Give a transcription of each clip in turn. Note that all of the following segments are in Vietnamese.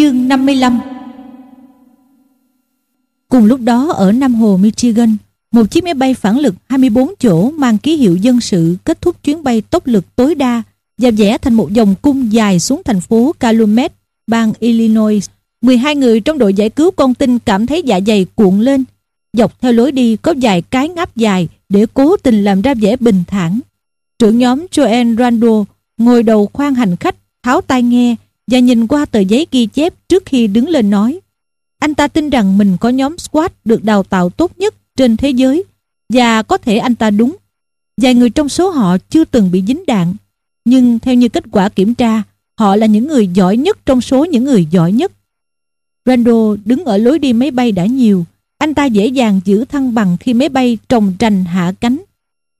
Chương 55 Cùng lúc đó ở Nam Hồ, Michigan, một chiếc máy bay phản lực 24 chỗ mang ký hiệu dân sự kết thúc chuyến bay tốc lực tối đa và vẽ thành một vòng cung dài xuống thành phố Calumet, bang Illinois. 12 người trong đội giải cứu con tin cảm thấy dạ dày cuộn lên. Dọc theo lối đi có vài cái ngáp dài để cố tình làm ra vẻ bình thản. Trưởng nhóm Joanne Randall ngồi đầu khoang hành khách, tháo tai nghe và nhìn qua tờ giấy ghi chép trước khi đứng lên nói. Anh ta tin rằng mình có nhóm squad được đào tạo tốt nhất trên thế giới và có thể anh ta đúng. Vài người trong số họ chưa từng bị dính đạn nhưng theo như kết quả kiểm tra họ là những người giỏi nhất trong số những người giỏi nhất. Randall đứng ở lối đi máy bay đã nhiều anh ta dễ dàng giữ thăng bằng khi máy bay trồng trành hạ cánh.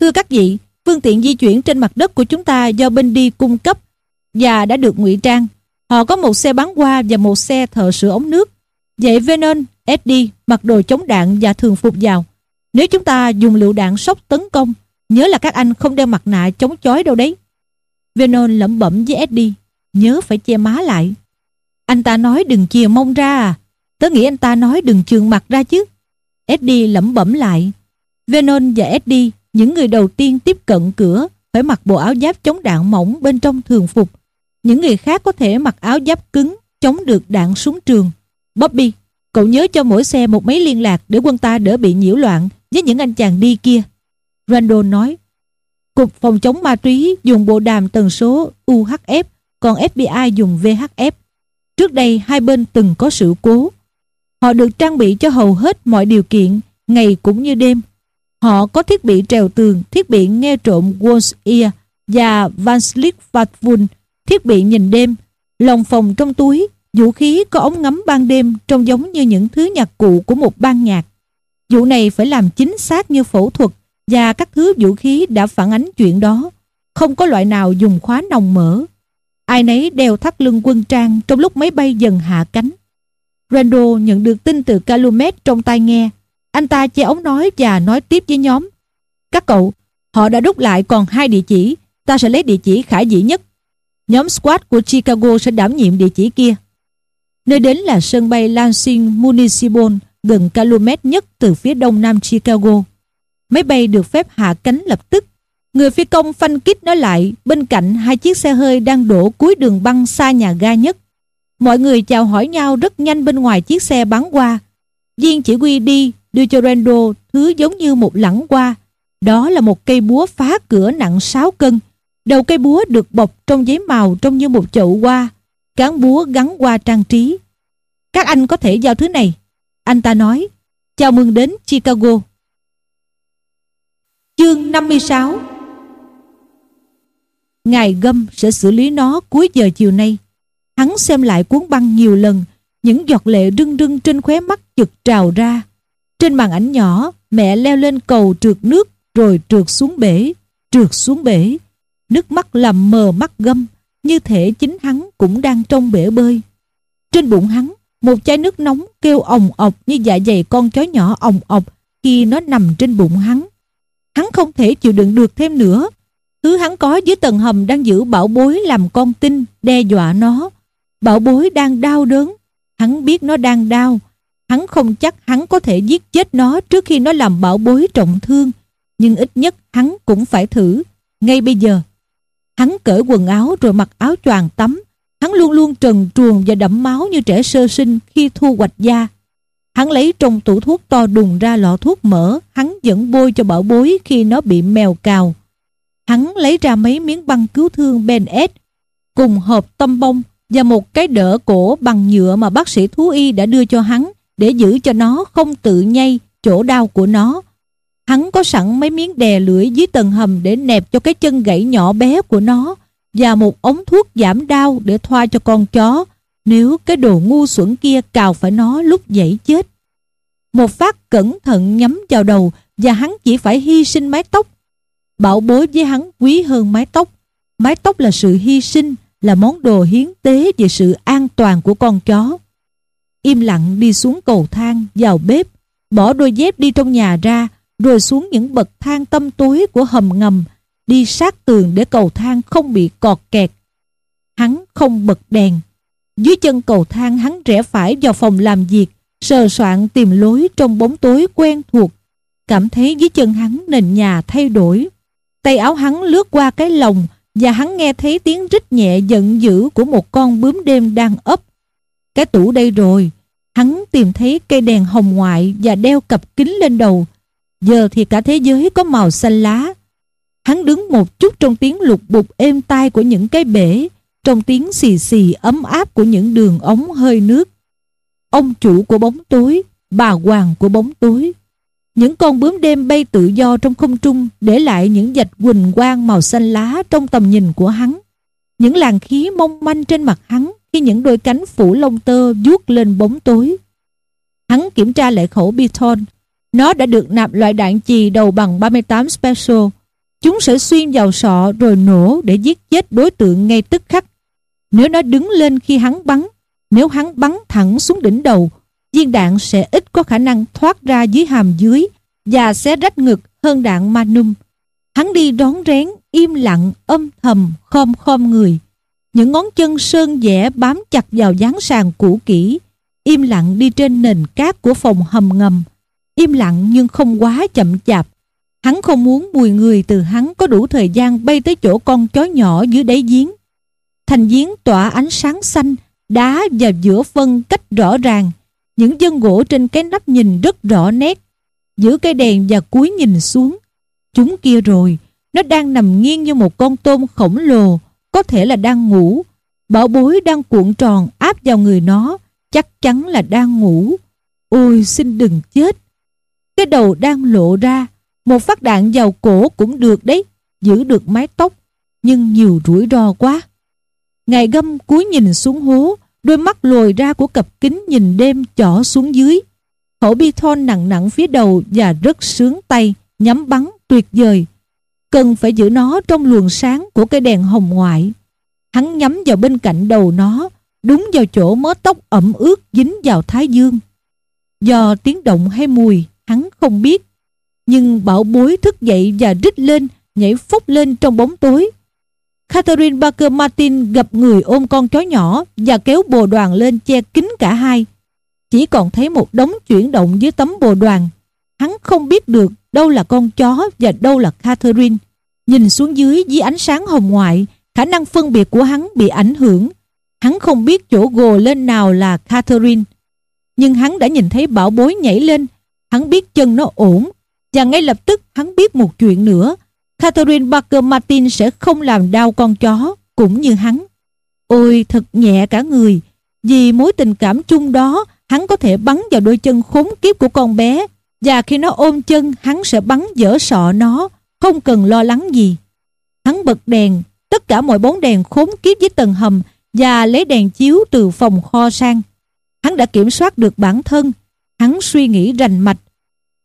Thưa các vị, phương tiện di chuyển trên mặt đất của chúng ta do bên đi cung cấp và đã được ngụy trang. Họ có một xe bắn qua và một xe thợ sửa ống nước. Vậy Venon, Eddie mặc đồ chống đạn và thường phục vào. Nếu chúng ta dùng lựu đạn sốc tấn công, nhớ là các anh không đeo mặt nạ chống chói đâu đấy. Venon lẩm bẩm với Eddie, nhớ phải che má lại. Anh ta nói đừng chìa mông ra à. Tớ nghĩ anh ta nói đừng trường mặt ra chứ. Eddie lẩm bẩm lại. Venon và Eddie, những người đầu tiên tiếp cận cửa, phải mặc bộ áo giáp chống đạn mỏng bên trong thường phục. Những người khác có thể mặc áo giáp cứng, chống được đạn súng trường. Bobby, cậu nhớ cho mỗi xe một máy liên lạc để quân ta đỡ bị nhiễu loạn với những anh chàng đi kia. Randall nói, Cục phòng chống ma túy dùng bộ đàm tần số UHF, còn FBI dùng VHF. Trước đây hai bên từng có sự cố. Họ được trang bị cho hầu hết mọi điều kiện, ngày cũng như đêm. Họ có thiết bị trèo tường, thiết bị nghe trộm Wolf's Ear và Van Slick Vatvun, thiết bị nhìn đêm, lồng phòng trong túi, vũ khí có ống ngắm ban đêm trông giống như những thứ nhạc cụ của một ban nhạc. Vụ này phải làm chính xác như phẫu thuật và các thứ vũ khí đã phản ánh chuyện đó. Không có loại nào dùng khóa nòng mở. Ai nấy đeo thắt lưng quân trang trong lúc máy bay dần hạ cánh. Randall nhận được tin từ Calumet trong tai nghe. Anh ta che ống nói và nói tiếp với nhóm. Các cậu, họ đã đúc lại còn hai địa chỉ. Ta sẽ lấy địa chỉ khả dĩ nhất. Nhóm squad của Chicago sẽ đảm nhiệm địa chỉ kia. Nơi đến là sân bay Lansing Municipal, gần Calumet nhất từ phía đông nam Chicago. Máy bay được phép hạ cánh lập tức. Người phi công phanh kích nó lại, bên cạnh hai chiếc xe hơi đang đổ cuối đường băng xa nhà ga nhất. Mọi người chào hỏi nhau rất nhanh bên ngoài chiếc xe bắn qua. Viên chỉ huy đi, đưa cho Randall thứ giống như một lẵng qua. Đó là một cây búa phá cửa nặng 6 cân. Đầu cây búa được bọc trong giấy màu trông như một chậu hoa. Cán búa gắn qua trang trí. Các anh có thể giao thứ này. Anh ta nói, chào mừng đến Chicago. Chương 56 Ngài Gâm sẽ xử lý nó cuối giờ chiều nay. Hắn xem lại cuốn băng nhiều lần, những giọt lệ rưng rưng trên khóe mắt chực trào ra. Trên màn ảnh nhỏ, mẹ leo lên cầu trượt nước rồi trượt xuống bể, trượt xuống bể. Nước mắt làm mờ mắt Gâm, như thể chính hắn cũng đang trong bể bơi. Trên bụng hắn, một chai nước nóng kêu ồng ọc như dạ dày con chó nhỏ ồng ọc khi nó nằm trên bụng hắn. Hắn không thể chịu đựng được thêm nữa. Thứ hắn có dưới tầng hầm đang giữ bảo bối làm con tin, đe dọa nó. Bảo bối đang đau đớn. Hắn biết nó đang đau. Hắn không chắc hắn có thể giết chết nó trước khi nó làm bảo bối trọng thương. Nhưng ít nhất hắn cũng phải thử. Ngay bây giờ. Hắn cởi quần áo rồi mặc áo choàng tắm. Hắn luôn luôn trần truồng và đẫm máu như trẻ sơ sinh khi thu hoạch da. Hắn lấy trong tủ thuốc to đùng ra lọ thuốc mỡ, hắn dẫn bôi cho bảo bối khi nó bị mèo cào. Hắn lấy ra mấy miếng băng cứu thương Ben S, cùng hộp tâm bông và một cái đỡ cổ bằng nhựa mà bác sĩ thú y đã đưa cho hắn để giữ cho nó không tự nhây chỗ đau của nó. Hắn có sẵn mấy miếng đè lưỡi dưới tầng hầm để nẹp cho cái chân gãy nhỏ bé của nó và một ống thuốc giảm đau để thoa cho con chó nếu cái đồ ngu xuẩn kia cào phải nó lúc dậy chết. Một phát cẩn thận nhắm vào đầu và hắn chỉ phải hy sinh mái tóc. Bảo bối với hắn quý hơn mái tóc. Mái tóc là sự hy sinh, là món đồ hiến tế về sự an toàn của con chó. Im lặng đi xuống cầu thang, vào bếp, bỏ đôi dép đi trong nhà ra, rồi xuống những bậc thang tâm tối của hầm ngầm, đi sát tường để cầu thang không bị cọt kẹt. Hắn không bật đèn, Dưới chân cầu thang hắn rẽ phải vào phòng làm việc, sờ soạn tìm lối trong bóng tối quen thuộc. Cảm thấy dưới chân hắn nền nhà thay đổi. Tay áo hắn lướt qua cái lồng và hắn nghe thấy tiếng rít nhẹ giận dữ của một con bướm đêm đang ấp. Cái tủ đây rồi, hắn tìm thấy cây đèn hồng ngoại và đeo cặp kính lên đầu. Giờ thì cả thế giới có màu xanh lá. Hắn đứng một chút trong tiếng lục bục êm tai của những cái bể, trong tiếng xì xì ấm áp của những đường ống hơi nước. Ông chủ của bóng tối, bà hoàng của bóng tối. Những con bướm đêm bay tự do trong không trung để lại những dạch quỳnh quang màu xanh lá trong tầm nhìn của hắn. Những làn khí mong manh trên mặt hắn khi những đôi cánh phủ lông tơ vuốt lên bóng tối. Hắn kiểm tra lại khẩu Biton. Nó đã được nạp loại đạn chì đầu bằng 38 Special. Chúng sẽ xuyên vào sọ rồi nổ để giết chết đối tượng ngay tức khắc. Nếu nó đứng lên khi hắn bắn, nếu hắn bắn thẳng xuống đỉnh đầu, viên đạn sẽ ít có khả năng thoát ra dưới hàm dưới và sẽ rách ngực hơn đạn Manum. Hắn đi đón rén, im lặng, âm thầm, khom khom người. Những ngón chân sơn vẽ bám chặt vào dáng sàn cũ kỹ, im lặng đi trên nền cát của phòng hầm ngầm. Im lặng nhưng không quá chậm chạp. Hắn không muốn mùi người từ hắn có đủ thời gian bay tới chỗ con chó nhỏ dưới đáy giếng. Thành giếng tỏa ánh sáng xanh, đá và giữa phân cách rõ ràng. Những dân gỗ trên cái nắp nhìn rất rõ nét. Giữ cây đèn và cúi nhìn xuống. Chúng kia rồi, nó đang nằm nghiêng như một con tôm khổng lồ, có thể là đang ngủ. Bảo bối đang cuộn tròn áp vào người nó, chắc chắn là đang ngủ. Ôi xin đừng chết. Cái đầu đang lộ ra, một phát đạn vào cổ cũng được đấy, giữ được mái tóc, nhưng nhiều rủi ro quá. Ngài gâm cúi nhìn xuống hố, đôi mắt lồi ra của cặp kính nhìn đêm chỏ xuống dưới. Khẩu bi thon nặng nặng phía đầu và rất sướng tay, nhắm bắn tuyệt vời. Cần phải giữ nó trong luồng sáng của cây đèn hồng ngoại. Hắn nhắm vào bên cạnh đầu nó, đúng vào chỗ mớ tóc ẩm ướt dính vào thái dương. Do tiếng động hay mùi, hắn không biết. Nhưng bảo bối thức dậy và rít lên, nhảy phúc lên trong bóng tối. Catherine Baker Martin gặp người ôm con chó nhỏ và kéo bồ đoàn lên che kín cả hai. Chỉ còn thấy một đống chuyển động dưới tấm bồ đoàn. Hắn không biết được đâu là con chó và đâu là Catherine. Nhìn xuống dưới dưới ánh sáng hồng ngoại, khả năng phân biệt của hắn bị ảnh hưởng. Hắn không biết chỗ gồ lên nào là Catherine. Nhưng hắn đã nhìn thấy bảo bối nhảy lên. Hắn biết chân nó ổn. Và ngay lập tức hắn biết một chuyện nữa. Catherine Parker Martin sẽ không làm đau con chó, cũng như hắn. Ôi thật nhẹ cả người. Vì mối tình cảm chung đó, hắn có thể bắn vào đôi chân khốn kiếp của con bé. Và khi nó ôm chân, hắn sẽ bắn dở sọ nó, không cần lo lắng gì. Hắn bật đèn, tất cả mọi bóng đèn khốn kiếp dưới tầng hầm và lấy đèn chiếu từ phòng kho sang. Hắn đã kiểm soát được bản thân. Hắn suy nghĩ rành mạch.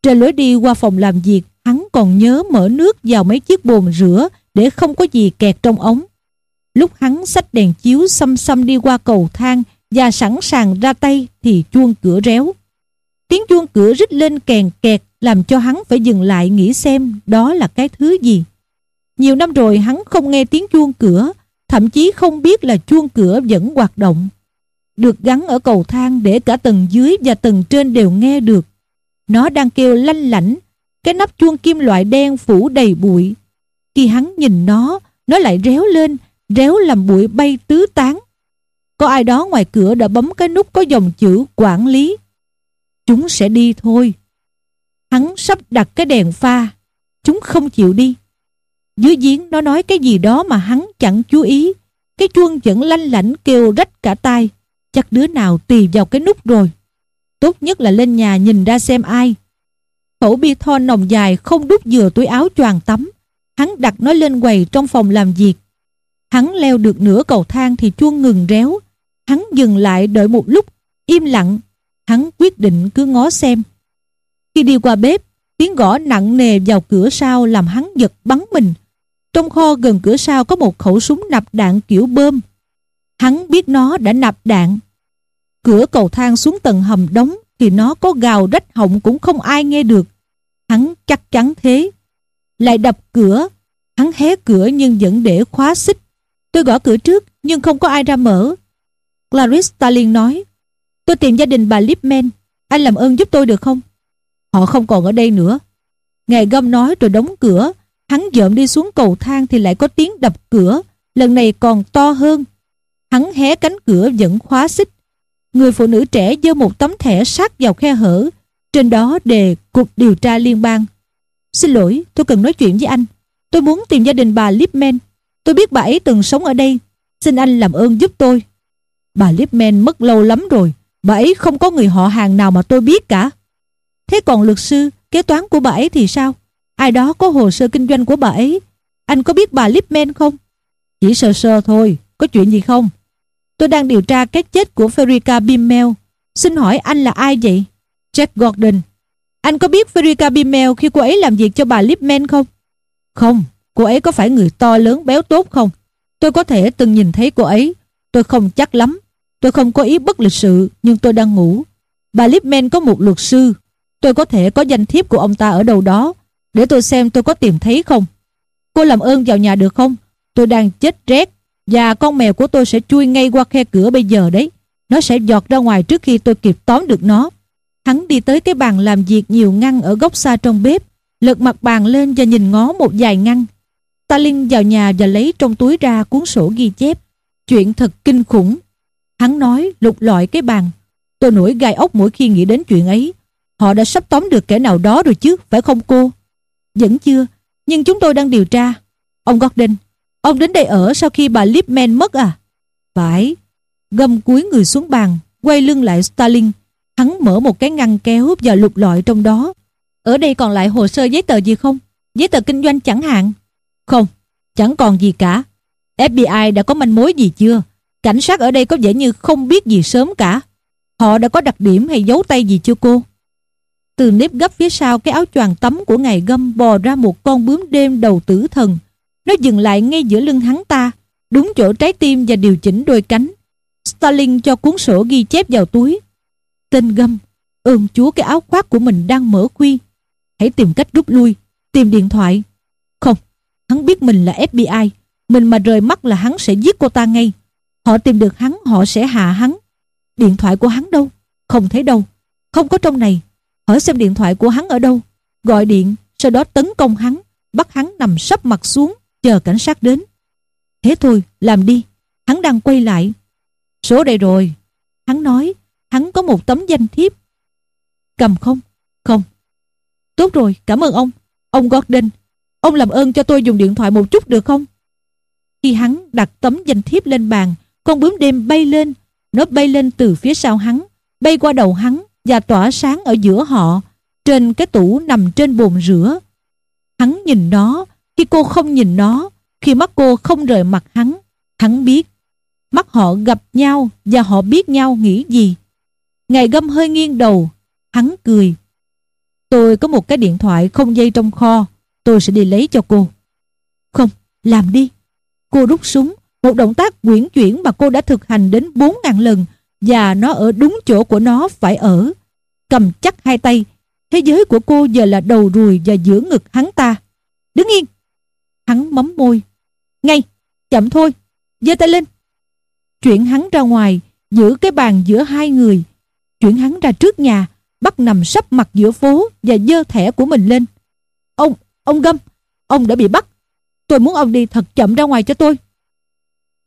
Trên lối đi qua phòng làm việc, hắn còn nhớ mở nước vào mấy chiếc bồn rửa để không có gì kẹt trong ống. Lúc hắn xách đèn chiếu xăm xăm đi qua cầu thang và sẵn sàng ra tay thì chuông cửa réo. Tiếng chuông cửa rít lên kèn kẹt làm cho hắn phải dừng lại nghĩ xem đó là cái thứ gì. Nhiều năm rồi hắn không nghe tiếng chuông cửa, thậm chí không biết là chuông cửa vẫn hoạt động. Được gắn ở cầu thang để cả tầng dưới và tầng trên đều nghe được. Nó đang kêu lanh lảnh, cái nắp chuông kim loại đen phủ đầy bụi. Khi hắn nhìn nó, nó lại réo lên, réo làm bụi bay tứ tán. Có ai đó ngoài cửa đã bấm cái nút có dòng chữ quản lý. Chúng sẽ đi thôi. Hắn sắp đặt cái đèn pha. Chúng không chịu đi. Dưới giếng nó nói cái gì đó mà hắn chẳng chú ý. Cái chuông vẫn lanh lảnh kêu rách cả tai. Chắc đứa nào tì vào cái nút rồi. Tốt nhất là lên nhà nhìn ra xem ai. Khẩu bia thon nồng dài không đút vừa túi áo choàng tắm. Hắn đặt nó lên quầy trong phòng làm việc. Hắn leo được nửa cầu thang thì chuông ngừng réo. Hắn dừng lại đợi một lúc, im lặng. Hắn quyết định cứ ngó xem. Khi đi qua bếp, tiếng gõ nặng nề vào cửa sau làm hắn giật bắn mình. Trong kho gần cửa sau có một khẩu súng nạp đạn kiểu bơm. Hắn biết nó đã nạp đạn. Cửa cầu thang xuống tầng hầm đóng thì nó có gào rách họng cũng không ai nghe được. Hắn chắc chắn thế. Lại đập cửa. Hắn hé cửa nhưng vẫn để khóa xích. Tôi gõ cửa trước nhưng không có ai ra mở. Clarice Starling nói, Tôi tìm gia đình bà Lipman Anh làm ơn giúp tôi được không? Họ không còn ở đây nữa Ngài gâm nói rồi đóng cửa Hắn dợm đi xuống cầu thang thì lại có tiếng đập cửa Lần này còn to hơn Hắn hé cánh cửa vẫn khóa xích Người phụ nữ trẻ giơ một tấm thẻ sát vào khe hở. Trên đó đề Cục Điều tra Liên bang. Xin lỗi, tôi cần nói chuyện với anh. Tôi muốn tìm gia đình bà Lipman. Tôi biết bà ấy từng sống ở đây. Xin anh làm ơn giúp tôi. Bà Lipman mất lâu lắm rồi. Bà ấy không có người họ hàng nào mà tôi biết cả. Thế còn luật sư Kế toán của bà ấy thì sao? Ai đó có hồ sơ kinh doanh của bà ấy? Anh có biết bà Lipman không? Chỉ sơ sơ thôi Có chuyện gì không? Tôi đang điều tra cái chết của Ferica Bimmel. Xin hỏi anh là ai vậy? Jack Gordon. Anh có biết Ferica Bimmel khi cô ấy làm việc cho bà Lipman không? Không. Cô ấy có phải người to lớn béo tốt không? Tôi có thể từng nhìn thấy cô ấy. Tôi không chắc lắm. Tôi không có ý bất lịch sự, Nhưng tôi đang ngủ. Bà Lipman có một luật sư. Tôi có thể có danh thiếp của ông ta ở đâu đó. Để tôi xem tôi có tìm thấy không. Cô làm ơn vào nhà được không? Tôi đang chết rét. Và con mèo của tôi sẽ chui ngay qua khe cửa bây giờ đấy. Nó sẽ giọt ra ngoài trước khi tôi kịp tóm được nó. Hắn đi tới cái bàn làm việc nhiều ngăn ở góc xa trong bếp, Lật mặt bàn lên và nhìn ngó một vài ngăn. Ta Linh vào nhà và lấy trong túi ra cuốn sổ ghi chép. Chuyện thật kinh khủng. Hắn nói, lục lọi cái bàn. Tôi nổi gai ốc mỗi khi nghĩ đến chuyện ấy. Họ đã sắp tóm được kẻ nào đó rồi chứ, Phải không cô? Vẫn chưa, Nhưng chúng tôi đang điều tra. Ông Gordon Ông đến đây ở sau khi bà Lipman mất à? Phải. Gầm cúi người xuống bàn, Quay lưng lại Stalin. Hắn mở một cái ngăn kéo và lục lọi trong đó. Ở đây còn lại hồ sơ giấy tờ gì không? Giấy tờ kinh doanh chẳng hạn. Không, Chẳng còn gì cả. FBI đã có manh mối gì chưa? Cảnh sát ở đây có vẻ như không biết gì sớm cả. Họ đã có đặc điểm hay dấu tay gì chưa cô? Từ nếp gấp phía sau, cái áo choàng tắm của ngài gâm bò ra một con bướm đêm đầu tử thần. Nó dừng lại ngay giữa lưng hắn ta, Đúng chỗ trái tim và điều chỉnh đôi cánh. Stalin cho cuốn sổ ghi chép vào túi. Tên gâm, Ơn chúa, cái áo khoác của mình đang mở khuy. Hãy tìm cách rút lui, Tìm điện thoại. Không, Hắn biết mình là FBI Mình mà rời mắt là hắn sẽ giết cô ta ngay. Họ tìm được hắn, họ sẽ hạ hắn. Điện thoại của hắn đâu? Không thấy đâu. Không có trong này. Hỏi xem điện thoại của hắn ở đâu. Gọi điện, Sau đó tấn công hắn, Bắt hắn nằm sấp mặt xuống. Chờ cảnh sát đến. Thế thôi, làm đi. Hắn đang quay lại. Số đây rồi. Hắn nói, Hắn có một tấm danh thiếp. Cầm không? Không. Tốt rồi, cảm ơn ông. Ông Gordon, Ông làm ơn cho tôi dùng điện thoại một chút được không? Khi hắn đặt tấm danh thiếp lên bàn, con bướm đêm bay lên. Nó bay lên từ phía sau hắn, Bay qua đầu hắn Và tỏa sáng ở giữa họ, Trên cái tủ nằm trên bồn rửa. Hắn nhìn nó khi cô không nhìn nó Khi mắt cô không rời mặt hắn Hắn biết Mắt họ gặp nhau Và họ biết nhau nghĩ gì Ngài gâm hơi nghiêng đầu Hắn cười Tôi có một cái điện thoại không dây trong kho Tôi sẽ đi lấy cho cô Không, làm đi Cô rút súng một động tác quyển chuyển mà cô đã thực hành đến 4.000 lần và nó ở đúng chỗ của nó phải ở. Cầm chắc hai tay, thế giới của cô giờ là đầu ruồi và giữa ngực hắn ta. Đứng yên! Hắn mấm môi. Ngay! Chậm thôi! giơ tay lên! Chuyển hắn ra ngoài, giữ cái bàn giữa hai người. Chuyển hắn ra trước nhà, bắt nằm sấp mặt giữa phố và dơ thẻ của mình lên. Ông, ông Gâm, ông đã bị bắt. Tôi muốn ông đi thật chậm ra ngoài cho tôi.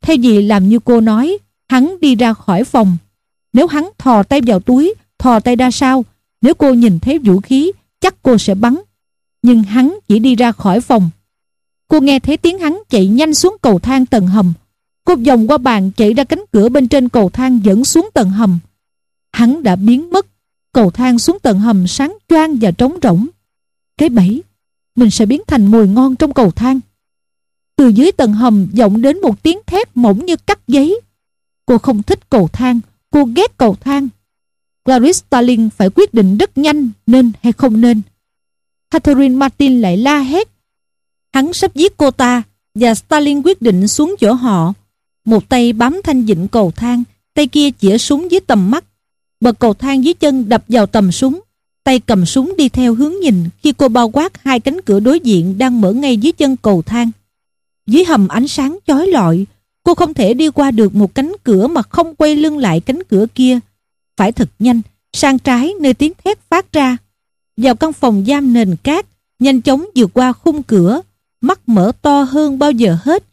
Thay vì làm như cô nói, hắn đi ra khỏi phòng. Nếu hắn thò tay vào túi, thò tay ra sau, nếu cô nhìn thấy vũ khí, chắc cô sẽ bắn. Nhưng hắn chỉ đi ra khỏi phòng. Cô nghe thấy tiếng hắn chạy nhanh xuống cầu thang tầng hầm. Cô vòng qua bàn chạy ra cánh cửa bên trên cầu thang dẫn xuống tầng hầm. Hắn đã biến mất. Cầu thang xuống tầng hầm sáng choang và trống rỗng. Cái bẫy, mình sẽ biến thành mùi ngon trong cầu thang. Từ dưới tầng hầm vọng đến một tiếng thét mỏng như cắt giấy. Cô không thích cầu thang, cô ghét cầu thang. Clarice Starling phải quyết định rất nhanh nên hay không nên. Catherine Martin lại la hét. Hắn sắp giết cô ta và Stalin quyết định xuống chỗ họ. Một tay bám thanh dịnh cầu thang, tay kia chĩa súng dưới tầm mắt. Bật cầu thang dưới chân đập vào tầm súng. Tay cầm súng đi theo hướng nhìn khi cô bao quát hai cánh cửa đối diện đang mở ngay dưới chân cầu thang. Dưới hầm ánh sáng chói lọi, Cô không thể đi qua được một cánh cửa mà không quay lưng lại cánh cửa kia. Phải thật nhanh, sang trái nơi tiếng thét phát ra. Vào căn phòng giam nền cát, nhanh chóng vượt qua khung cửa, mắt mở to hơn bao giờ hết.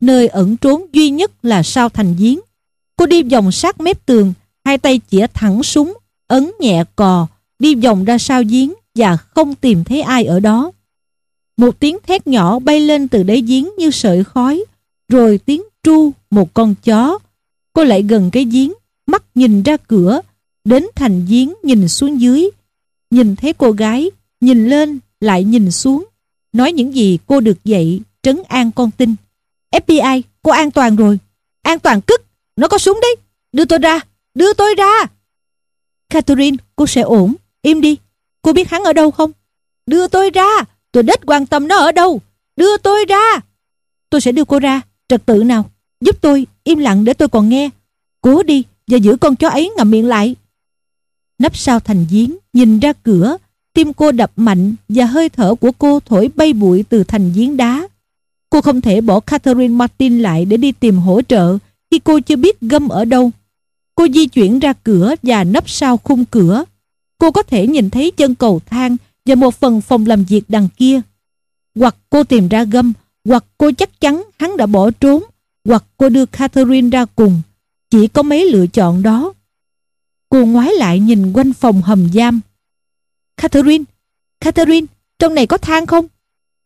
Nơi ẩn trốn duy nhất là sau thành giếng. Cô đi vòng sát mép tường, hai tay chĩa thẳng súng, ấn nhẹ cò, đi vòng ra sau giếng và không tìm thấy ai ở đó. Một tiếng thét nhỏ bay lên từ đáy giếng như sợi khói, rồi tiếng tru một con chó. Cô lại gần cái giếng, mắt nhìn ra cửa, đến thành giếng nhìn xuống dưới. Nhìn thấy cô gái, nhìn lên lại nhìn xuống. Nói những gì cô được dạy, trấn an con tin. FBI, cô an toàn rồi. An toàn cất nó có súng đấy. Đưa tôi ra, đưa tôi ra. Catherine, cô sẽ ổn. Im đi, cô biết hắn ở đâu không? Đưa tôi ra, tôi đếch quan tâm nó ở đâu. Đưa tôi ra. Tôi sẽ đưa cô ra, trật tự nào. Giúp tôi, im lặng để tôi còn nghe. Cố đi và giữ con chó ấy ngậm miệng lại. Nắp sau thành giếng, nhìn ra cửa, tim cô đập mạnh và hơi thở của cô thổi bay bụi từ thành giếng đá. Cô không thể bỏ Catherine Martin lại để đi tìm hỗ trợ khi cô chưa biết gâm ở đâu. Cô di chuyển ra cửa và nấp sau khung cửa. Cô có thể nhìn thấy chân cầu thang và một phần phòng làm việc đằng kia. Hoặc cô tìm ra gâm, hoặc cô chắc chắn hắn đã bỏ trốn, hoặc cô đưa Catherine ra cùng. Chỉ có mấy lựa chọn đó. Cô ngoái lại nhìn quanh phòng hầm giam. Catherine, Catherine, trong này có thang không?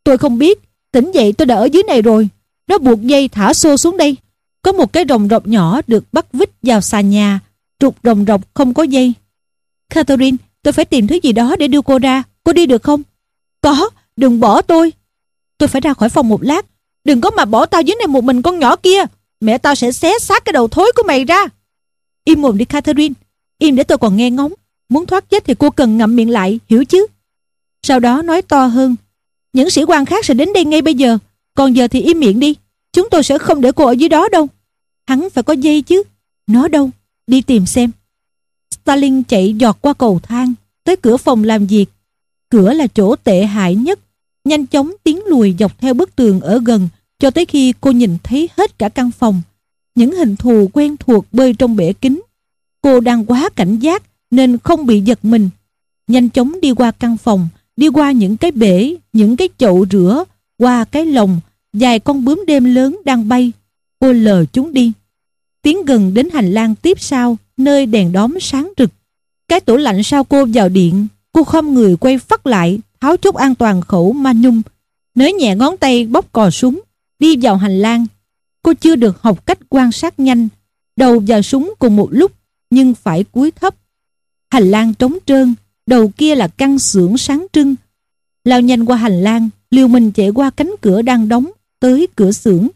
Tôi không biết, tỉnh dậy tôi đã ở dưới này rồi. Nó buộc dây thả xô xuống đây. Có một cái rồng rọc nhỏ được bắt vít vào xà nhà, trục rồng rọc không có dây. Catherine, tôi phải tìm thứ gì đó để đưa cô ra. Cô đi được không? Có, đừng bỏ tôi. Tôi phải ra khỏi phòng một lát. Đừng có mà bỏ tao dưới này một mình con nhỏ kia. Mẹ tao sẽ xé xác cái đầu thối của mày ra. Im mồm đi Catherine. Im để tôi còn nghe ngóng. Muốn thoát chết thì cô cần ngậm miệng lại, hiểu chứ? Sau đó nói to hơn. Những sĩ quan khác sẽ đến đây ngay bây giờ. Còn giờ thì im miệng đi. Chúng tôi sẽ không để cô ở dưới đó đâu. Hắn phải có dây chứ. Nó đâu? Đi tìm xem. Stalin chạy giọt qua cầu thang, tới cửa phòng làm việc. Cửa là chỗ tệ hại nhất. Nhanh chóng tiến lùi dọc theo bức tường ở gần cho tới khi cô nhìn thấy hết cả căn phòng. Những hình thù quen thuộc bơi trong bể kính. Cô đang quá cảnh giác nên không bị giật mình. Nhanh chóng đi qua căn phòng, đi qua những cái bể, những cái chậu rửa, qua cái lồng, vài con bướm đêm lớn đang bay. Cô lờ chúng đi. Tiến gần đến hành lang tiếp sau, nơi đèn đóm sáng rực. Cái tủ lạnh sau cô vào điện, cô khom người quay phát lại, tháo chốt an toàn khẩu ma nhung, nới nhẹ ngón tay bóp cò súng, đi vào hành lang. Cô chưa được học cách quan sát nhanh, đầu vào súng cùng một lúc, nhưng phải cúi thấp. Hành lang trống trơn, đầu kia là căn xưởng sáng trưng. Lao nhanh qua hành lang, liều mình chạy qua cánh cửa đang đóng, tới cửa xưởng.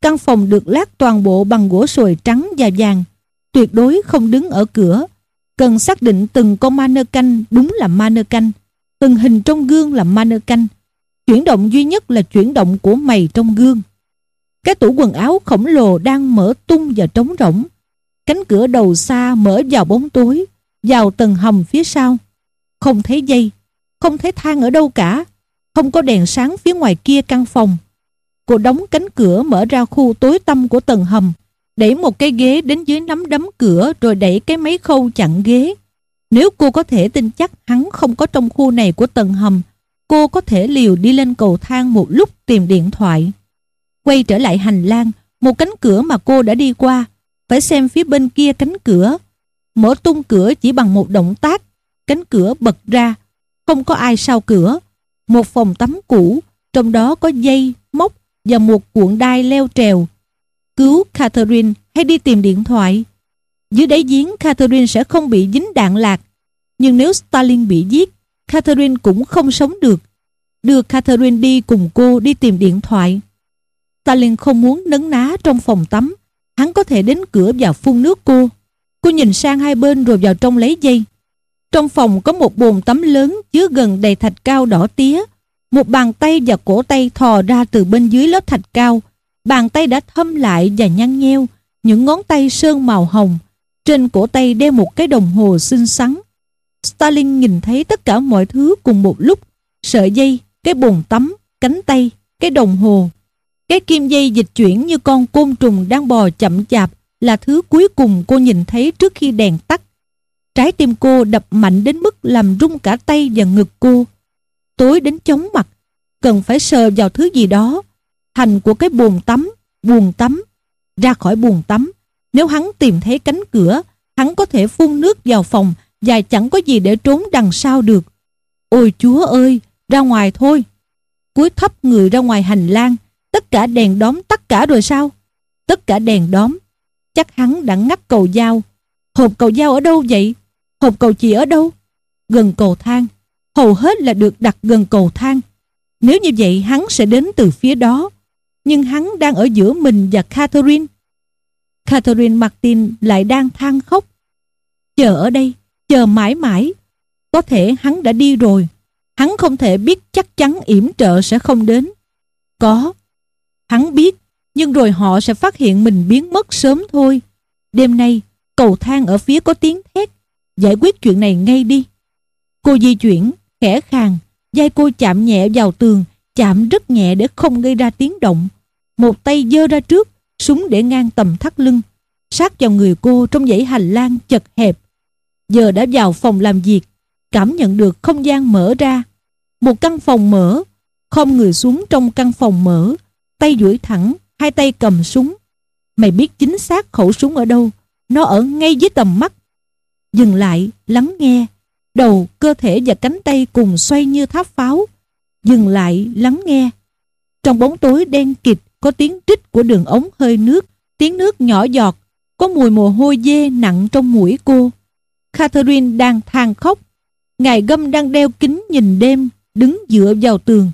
Căn phòng được lát toàn bộ bằng gỗ sồi trắng và vàng, tuyệt đối không đứng ở cửa. Cần xác định từng con ma nơ canh đúng là ma nơ canh, từng hình trong gương là ma nơ canh. Chuyển động duy nhất là chuyển động của mày trong gương. Cái tủ quần áo khổng lồ đang mở tung và trống rỗng. Cánh cửa đầu xa mở vào bóng tối, vào tầng hầm phía sau. Không thấy dây, không thấy thang ở đâu cả. Không có đèn sáng phía ngoài kia căn phòng. Cô đóng cánh cửa mở ra khu tối tăm của tầng hầm, đẩy một cái ghế đến dưới nắm đấm cửa rồi đẩy cái máy khâu chặn ghế. Nếu cô có thể tin chắc hắn không có trong khu này của tầng hầm, cô có thể liều đi lên cầu thang một lúc tìm điện thoại. Quay trở lại hành lang, một cánh cửa mà cô đã đi qua, phải xem phía bên kia cánh cửa. Mở tung cửa chỉ bằng một động tác, cánh cửa bật ra, không có ai sau cửa. Một phòng tắm cũ, trong đó có dây, móc và một cuộn đai leo trèo. Cứu Catherine hay đi tìm điện thoại. Dưới đáy giếng Catherine sẽ không bị dính đạn lạc. Nhưng nếu Stalin bị giết, Catherine cũng không sống được. Đưa Catherine đi cùng cô đi tìm điện thoại. Stalin không muốn nấn ná trong phòng tắm. Hắn có thể đến cửa và phun nước cô. Cô nhìn sang hai bên rồi vào trong lấy dây. Trong phòng có một bồn tắm lớn chứa gần đầy thạch cao đỏ tía. Một bàn tay và cổ tay thò ra từ bên dưới lớp thạch cao. Bàn tay đã thâm lại và nhăn nheo. Những ngón tay sơn màu hồng. Trên cổ tay đeo một cái đồng hồ xinh xắn. Stalin nhìn thấy tất cả mọi thứ cùng một lúc. Sợi dây, cái bồn tắm, cánh tay, cái đồng hồ. Cái kim dây dịch chuyển như con côn trùng đang bò chậm chạp là thứ cuối cùng cô nhìn thấy trước khi đèn tắt. Trái tim cô đập mạnh đến mức làm rung cả tay và ngực cô. Tối đến chóng mặt, cần phải sờ vào thứ gì đó. Thành của cái bồn tắm, buồn tắm. Ra khỏi buồn tắm, nếu hắn tìm thấy cánh cửa, hắn có thể phun nước vào phòng và chẳng có gì để trốn đằng sau được. Ôi chúa ơi, ra ngoài thôi. Cuối thấp người ra ngoài hành lang, tất cả đèn đóm tắt cả rồi sao? Tất cả đèn đóm. Chắc hắn đã ngắt cầu dao. Hộp cầu dao ở đâu vậy? Hộp cầu chì ở đâu? Gần cầu thang. Hầu hết là được đặt gần cầu thang. Nếu như vậy hắn sẽ đến từ phía đó. Nhưng hắn đang ở giữa mình và Catherine. Catherine Martin lại đang than khóc. Chờ ở đây, chờ mãi mãi. Có thể hắn đã đi rồi. Hắn không thể biết chắc chắn yểm trợ sẽ không đến. Có. Hắn biết, nhưng rồi họ sẽ phát hiện mình biến mất sớm thôi. Đêm nay, cầu thang ở phía có tiếng thét. Giải quyết chuyện này ngay đi. Cô di chuyển, khẽ khàng, dây cô chạm nhẹ vào tường, chạm rất nhẹ để không gây ra tiếng động. Một tay giơ ra trước, súng để ngang tầm thắt lưng, sát vào người cô trong dãy hành lang chật hẹp. Giờ đã vào phòng làm việc, cảm nhận được không gian mở ra. Một căn phòng mở, không người xuống trong căn phòng mở, tay duỗi thẳng, hai tay cầm súng. Mày biết chính xác khẩu súng ở đâu, nó ở ngay dưới tầm mắt. Dừng lại, lắng nghe, đầu, cơ thể và cánh tay cùng xoay như tháp pháo. Dừng lại, lắng nghe. Trong bóng tối đen kịt có tiếng trích của đường ống hơi nước, tiếng nước nhỏ giọt, có mùi mồ hôi dê nặng trong mũi cô. Catherine đang than khóc. Ngài gâm đang đeo kính nhìn đêm, đứng dựa vào tường.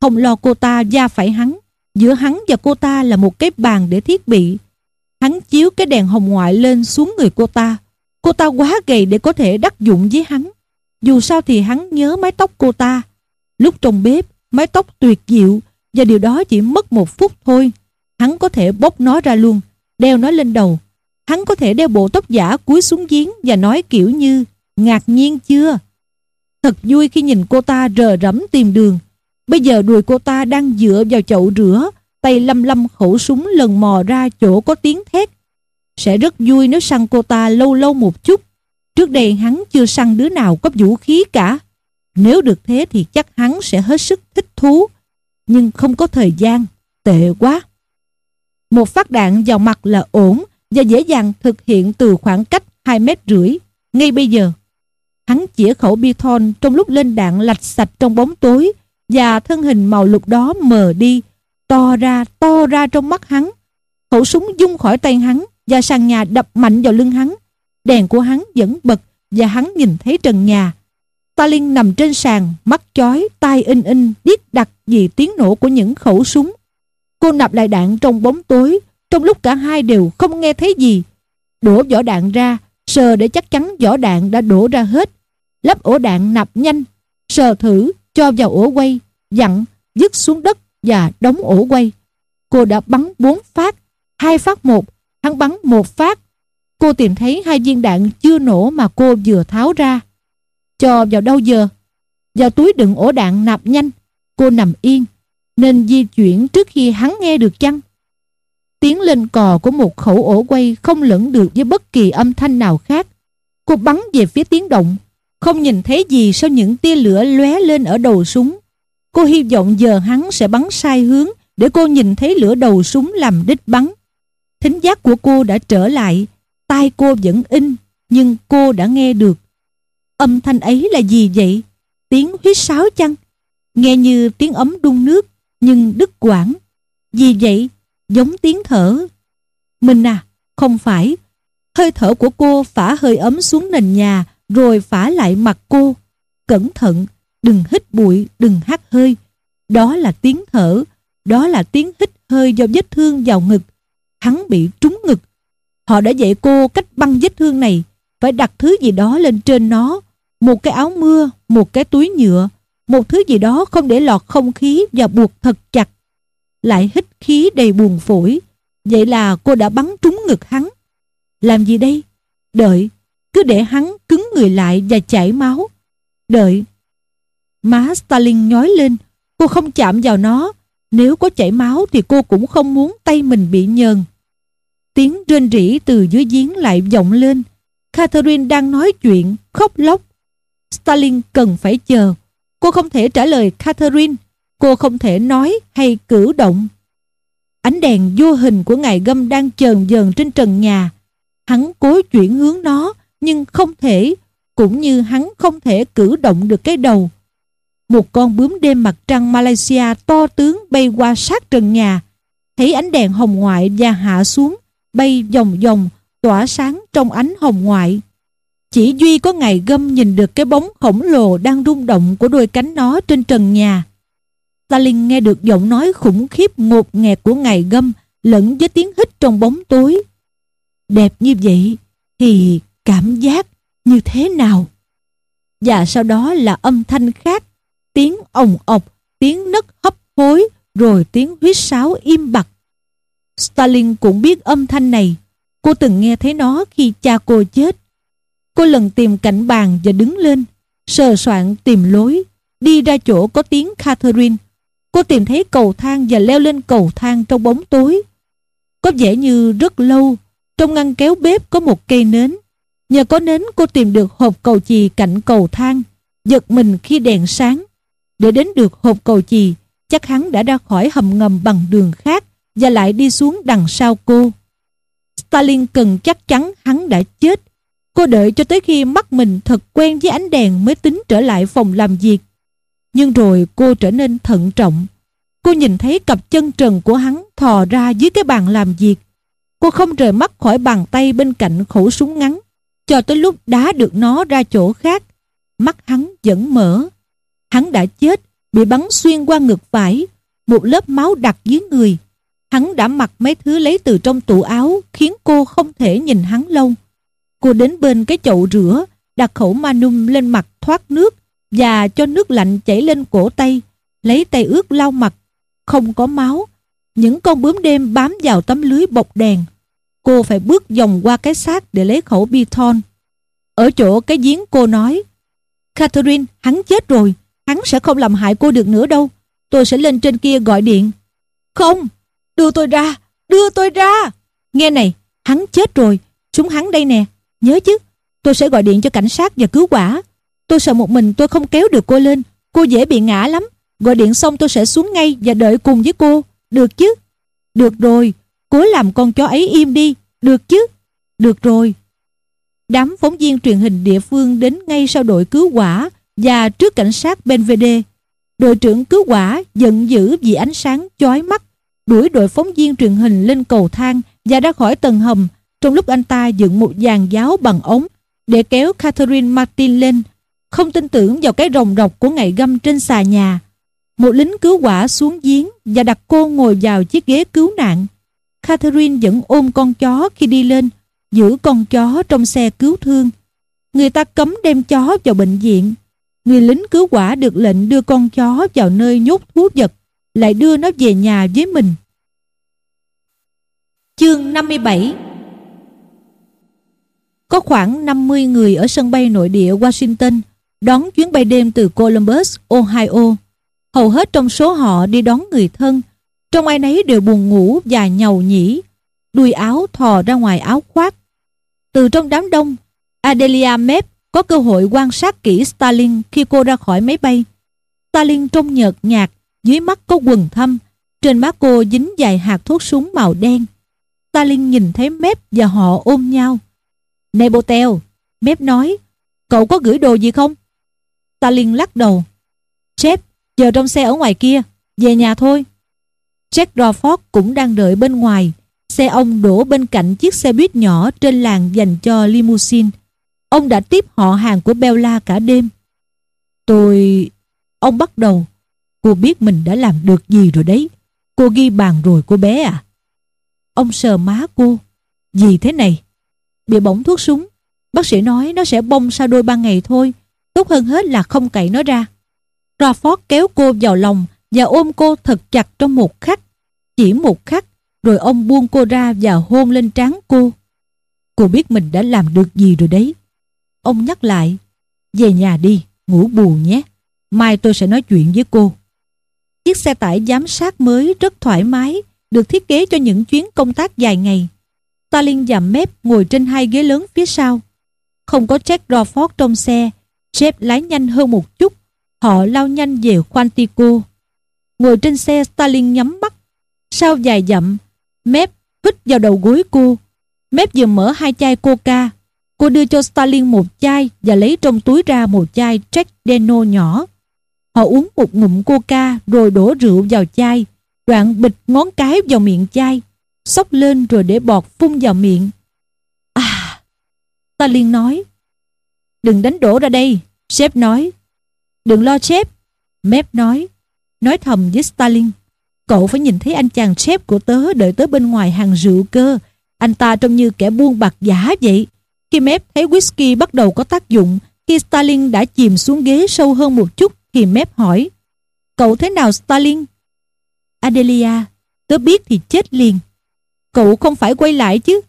Không lo cô ta da phải hắn, giữa hắn và cô ta là một cái bàn để thiết bị. Hắn chiếu cái đèn hồng ngoại lên xuống người cô ta. Cô ta quá gầy để có thể đắc dụng với hắn. Dù sao thì hắn nhớ mái tóc cô ta. Lúc trong bếp, mái tóc tuyệt diệu và điều đó chỉ mất một phút thôi. Hắn có thể bốc nó ra luôn, đeo nó lên đầu. Hắn có thể đeo bộ tóc giả cúi xuống giếng và nói kiểu như ngạc nhiên chưa? Thật vui khi nhìn cô ta rờ rẫm tìm đường. Bây giờ đùi cô ta đang dựa vào chậu rửa, tay lâm lâm khẩu súng lần mò ra chỗ có tiếng thét. Sẽ rất vui nếu săn cô ta lâu lâu một chút. Trước đây hắn chưa săn đứa nào có vũ khí cả. Nếu được thế thì chắc hắn sẽ hết sức thích thú. Nhưng không có thời gian, tệ quá. Một phát đạn vào mặt là ổn và dễ dàng thực hiện từ khoảng cách 2 mét rưỡi ngay bây giờ. Hắn chĩa khẩu bi thon trong lúc lên đạn lạch sạch trong bóng tối và thân hình màu lục đó mờ đi, to ra, to ra trong mắt hắn. Khẩu súng dung khỏi tay hắn và sàn nhà đập mạnh vào lưng hắn. Đèn của hắn vẫn bật và hắn nhìn thấy trần nhà. Stalin nằm trên sàn, mắt chói, tai in in, điếc đặc vì tiếng nổ của những khẩu súng. Cô nạp lại đạn trong bóng tối, trong lúc cả hai đều không nghe thấy gì. Đổ vỏ đạn ra, sờ để chắc chắn vỏ đạn đã đổ ra hết. Lắp ổ đạn nạp nhanh, sờ thử, cho vào ổ quay, dặn, dứt xuống đất và đóng ổ quay. Cô đã bắn bốn phát, hai phát một, hắn bắn một phát. Cô tìm thấy hai viên đạn chưa nổ mà cô vừa tháo ra. Cho vào đâu giờ? Vào túi đựng ổ đạn nạp nhanh. Cô nằm yên, nên di chuyển trước khi hắn nghe được chăng? Tiếng lên cò của một khẩu ổ quay không lẫn được với bất kỳ âm thanh nào khác. Cô bắn về phía tiếng động, không nhìn thấy gì sau những tia lửa lóe lên ở đầu súng. Cô hy vọng giờ hắn sẽ bắn sai hướng để cô nhìn thấy lửa đầu súng làm đích bắn. Thính giác của cô đã trở lại, tai cô vẫn in, nhưng cô đã nghe được. Âm thanh ấy là gì vậy? Tiếng huýt sáo chăng? Nghe như tiếng ấm đun nước, nhưng đứt quãng. Vì vậy, giống tiếng thở. Mình à, không phải. Hơi thở của cô phả hơi ấm xuống nền nhà, rồi phả lại mặt cô. Cẩn thận, đừng hít bụi, đừng hắt hơi. Đó là tiếng thở, đó là tiếng hít hơi do vết thương vào ngực. Hắn bị trúng ngực. Họ đã dạy cô cách băng vết thương này, phải đặt thứ gì đó lên trên nó. Một cái áo mưa, một cái túi nhựa, một thứ gì đó không để lọt không khí và buộc thật chặt. Lại hít khí đầy buồn phổi. Vậy là cô đã bắn trúng ngực hắn. Làm gì đây? Đợi, cứ để hắn cứng người lại và chảy máu. Đợi. Má Stalin nhói lên, cô không chạm vào nó, Nếu có chảy máu thì cô cũng không muốn tay mình bị nhờn. Tiếng rên rỉ từ dưới giếng lại vọng lên. Catherine đang nói chuyện, khóc lóc. Stalin cần phải chờ. Cô không thể trả lời Catherine. Cô không thể nói hay cử động. Ánh đèn vô hình của ngài gâm đang chờn dờn trên trần nhà. Hắn cố chuyển hướng nó, nhưng không thể, cũng như hắn không thể cử động được cái đầu. Một con bướm đêm mặt trăng Malaysia to tướng bay qua sát trần nhà. Thấy ánh đèn hồng ngoại và hạ xuống, bay vòng vòng, tỏa sáng trong ánh hồng ngoại. Chỉ duy có ngày gâm nhìn được cái bóng khổng lồ đang rung động của đôi cánh nó trên trần nhà. Stalin nghe được giọng nói khủng khiếp ngột ngạt của ngày gâm lẫn với tiếng hít trong bóng tối. Đẹp như vậy thì cảm giác như thế nào? Và sau đó là âm thanh khác, tiếng ồng ọc, tiếng nấc hấp hối, rồi tiếng huýt sáo im bặt. Stalin cũng biết âm thanh này. Cô từng nghe thấy nó khi cha cô chết. Cô lần tìm cạnh bàn và đứng lên, sờ soạn tìm lối, đi ra chỗ có tiếng Catherine. Cô tìm thấy cầu thang và leo lên cầu thang trong bóng tối. Có vẻ như rất lâu, trong ngăn kéo bếp có một cây nến. Nhờ có nến cô tìm được hộp cầu chì cạnh cầu thang, giật mình khi đèn sáng. Để đến được hộp cầu chì, chắc hắn đã ra khỏi hầm ngầm bằng đường khác và lại đi xuống đằng sau cô. Stalin cần chắc chắn hắn đã chết. Cô đợi cho tới khi mắt mình thật quen với ánh đèn mới tính trở lại phòng làm việc. Nhưng rồi cô trở nên thận trọng. Cô nhìn thấy cặp chân trần của hắn thò ra dưới cái bàn làm việc. Cô không rời mắt khỏi bàn tay bên cạnh khẩu súng ngắn cho tới lúc đá được nó ra chỗ khác. Mắt hắn vẫn mở. Hắn đã chết, bị bắn xuyên qua ngực phải, một lớp máu đặc dưới người. Hắn đã mặc mấy thứ lấy từ trong tủ áo khiến cô không thể nhìn hắn lâu. Cô đến bên cái chậu rửa, đặt khẩu manum lên mặt thoát nước và cho nước lạnh chảy lên cổ tay, lấy tay ướt lau mặt. Không có máu, những con bướm đêm bám vào tấm lưới bọc đèn. Cô phải bước vòng qua cái xác để lấy khẩu Biton. Ở chỗ cái giếng cô nói, Catherine, hắn chết rồi, hắn sẽ không làm hại cô được nữa đâu. Tôi sẽ lên trên kia gọi điện. Không, đưa tôi ra, đưa tôi ra. Nghe này, hắn chết rồi, súng hắn đây nè. Nhớ chứ, tôi sẽ gọi điện cho cảnh sát và cứu quả. Tôi sợ một mình tôi không kéo được cô lên, cô dễ bị ngã lắm. Gọi điện xong tôi sẽ xuống ngay và đợi cùng với cô. Được chứ? Được rồi, cố làm con chó ấy im đi. Được chứ? Được rồi. Đám phóng viên truyền hình địa phương đến ngay sau đội cứu quả và trước cảnh sát Benvede. Đội trưởng cứu quả giận dữ vì ánh sáng chói mắt, đuổi đội phóng viên truyền hình lên cầu thang và ra khỏi tầng hầm trong lúc anh ta dựng một dàn giáo bằng ống để kéo Catherine Martin lên, không tin tưởng vào cái rồng rọc của ngày găm trên xà nhà. Một lính cứu quả xuống giếng và đặt cô ngồi vào chiếc ghế cứu nạn. Catherine vẫn ôm con chó khi đi lên, giữ con chó trong xe cứu thương. Người ta cấm đem chó vào bệnh viện. Người lính cứu quả được lệnh đưa con chó vào nơi nhốt thú vật, lại đưa nó về nhà với mình. Chương 57 Có khoảng 50 người ở sân bay nội địa Washington đón chuyến bay đêm từ Columbus, Ohio. Hầu hết trong số họ đi đón người thân, trong ai nấy đều buồn ngủ và nhầu nhĩ, đuôi áo thò ra ngoài áo khoác. Từ trong đám đông, Adelia Mep có cơ hội quan sát kỹ Stalin khi cô ra khỏi máy bay. Stalin trông nhợt nhạt, dưới mắt có quần thâm, trên má cô dính vài hạt thuốc súng màu đen. Stalin nhìn thấy Mep và họ ôm nhau. Này Botel, Mep nói, cậu có gửi đồ gì không? Stalin lắc đầu. Sếp, chờ trong xe ở ngoài kia, về nhà thôi. Jack Crawford cũng đang đợi bên ngoài. Xe ông đổ bên cạnh chiếc xe buýt nhỏ trên làng dành cho limousine. Ông đã tiếp họ hàng của Bella cả đêm. Tôi... Ông bắt đầu. Cô biết mình đã làm được gì rồi đấy. Cô ghi bàn rồi cô bé à. Ông sờ má cô. Gì thế này? Bị bỏng thuốc súng. Bác sĩ nói nó sẽ bông sau đôi ba ngày thôi. Tốt hơn hết là không cậy nó ra. Crawford kéo cô vào lòng và ôm cô thật chặt trong một khắc. Chỉ một khắc, rồi ông buông cô ra và hôn lên trán cô. Cô biết mình đã làm được gì rồi đấy. Ông nhắc lại, về nhà đi, ngủ bù nhé. Mai tôi sẽ nói chuyện với cô. Chiếc xe tải giám sát mới rất thoải mái, được thiết kế cho những chuyến công tác dài ngày. Stalin và Mep ngồi trên hai ghế lớn phía sau. Không có Jack Crawford trong xe, Jeff lái nhanh hơn một chút. Họ lao nhanh về Quantico. Ngồi trên xe Stalin nhắm mắt. Sau vài dặm, mép hít vào đầu gối cô. mép vừa mở hai chai coca. Cô đưa cho Stalin một chai và lấy trong túi ra một chai Jack Deno nhỏ. Họ uống một ngụm coca rồi đổ rượu vào chai. Đoạn bịch ngón cái vào miệng chai. Xốc lên rồi để bọt phun vào miệng. À! Stalin nói. Đừng đánh đổ ra đây. Sếp nói. Đừng lo sếp. mép nói. Nói thầm với Stalin. Cậu phải nhìn thấy anh chàng sếp của tớ đợi tớ bên ngoài hàng rượu cơ. Anh ta trông như kẻ buôn bạc giả vậy. Khi mép thấy whisky bắt đầu có tác dụng, khi Stalin đã chìm xuống ghế sâu hơn một chút, thì mép hỏi. Cậu thế nào Stalin? Adelia, tớ biết thì chết liền. Cậu không phải quay lại chứ?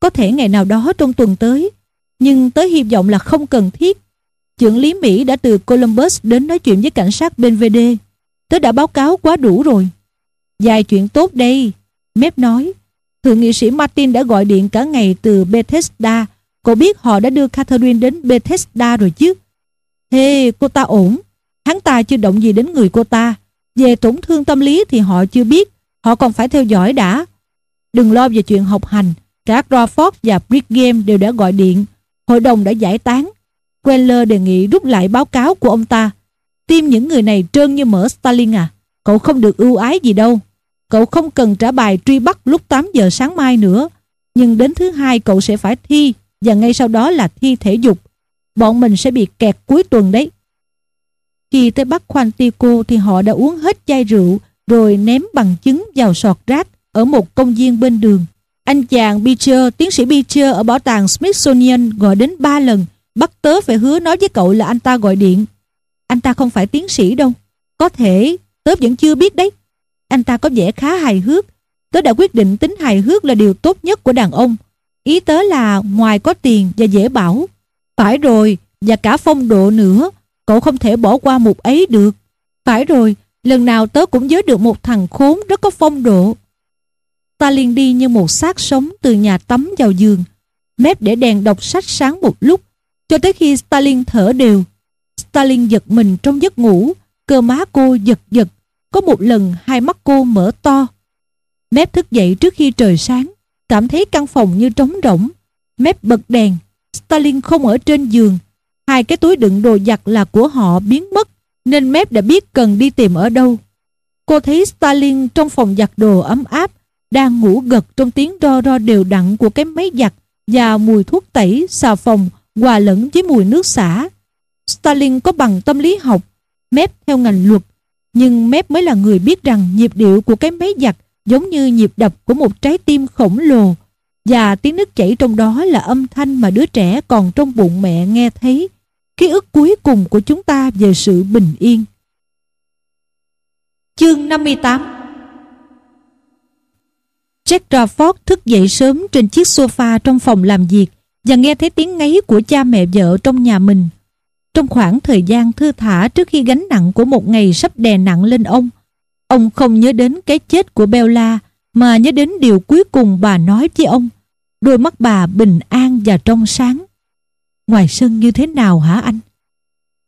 Có thể ngày nào đó trong tuần tới. Nhưng tớ hy vọng là không cần thiết. Trưởng lý Mỹ đã từ Columbus đến nói chuyện với cảnh sát bên VD. Tớ đã báo cáo quá đủ rồi. Dài chuyện tốt đây. mép nói. Thượng nghị sĩ Martin đã gọi điện cả ngày từ Bethesda. cô biết họ đã đưa Catherine đến Bethesda rồi chứ? Thế cô ta ổn. Hắn ta chưa động gì đến người cô ta. Về tổn thương tâm lý thì họ chưa biết. Họ còn phải theo dõi đã. Đừng lo về chuyện học hành. Cả Crawford và Brigham đều đã gọi điện. Hội đồng đã giải tán. Queller đề nghị rút lại báo cáo của ông ta. Tim những người này trơn như mỡ Stalin à. Cậu không được ưu ái gì đâu. Cậu không cần trả bài truy bắt lúc 8 giờ sáng mai nữa. Nhưng đến thứ hai cậu sẽ phải thi và ngay sau đó là thi thể dục. Bọn mình sẽ bị kẹt cuối tuần đấy. Khi tới Bắc cô thì họ đã uống hết chai rượu rồi ném bằng chứng vào sọt rác ở một công viên bên đường. Anh chàng Beecher, tiến sĩ Beecher ở bảo tàng Smithsonian gọi đến ba lần bắt tớ phải hứa nói với cậu là anh ta gọi điện. Anh ta không phải tiến sĩ đâu. Có thể tớ vẫn chưa biết đấy. Anh ta có vẻ khá hài hước. Tớ đã quyết định tính hài hước là điều tốt nhất của đàn ông. Ý tớ là ngoài có tiền và dễ bảo. Phải rồi, và cả phong độ nữa. Cậu không thể bỏ qua một ấy được. Phải rồi, lần nào tớ cũng giới được một thằng khốn rất có phong độ. Ta liền đi như một xác sống từ nhà tắm vào giường. Mép để đèn đọc sách sáng một lúc, cho tới khi Stalin thở đều. Stalin giật mình trong giấc ngủ, cơ má cô giật giật. Có một lần hai mắt cô mở to. Mép thức dậy trước khi trời sáng, cảm thấy căn phòng như trống rỗng. Mép bật đèn, Stalin không ở trên giường. Hai cái túi đựng đồ giặt là của họ biến mất, nên Mép đã biết cần đi tìm ở đâu. Cô thấy Stalin trong phòng giặt đồ ấm áp, đang ngủ gật trong tiếng ro ro đều đặn của cái máy giặt và mùi thuốc tẩy, xà phòng hòa lẫn với mùi nước xả. Stalin có bằng tâm lý học, Mép theo ngành luật, nhưng Mép mới là người biết rằng nhịp điệu của cái máy giặt giống như nhịp đập của một trái tim khổng lồ và tiếng nước chảy trong đó là âm thanh mà đứa trẻ còn trong bụng mẹ nghe thấy ký ức cuối cùng của chúng ta về sự bình yên. Chương 58 Jack Crawford thức dậy sớm trên chiếc sofa trong phòng làm việc và nghe thấy tiếng ngáy của cha mẹ vợ trong nhà mình. Trong khoảng thời gian thư thả trước khi gánh nặng của một ngày sắp đè nặng lên ông, ông không nhớ đến cái chết của Bella mà nhớ đến điều cuối cùng bà nói với ông. Đôi mắt bà bình an và trong sáng. Ngoài sân như thế nào hả anh?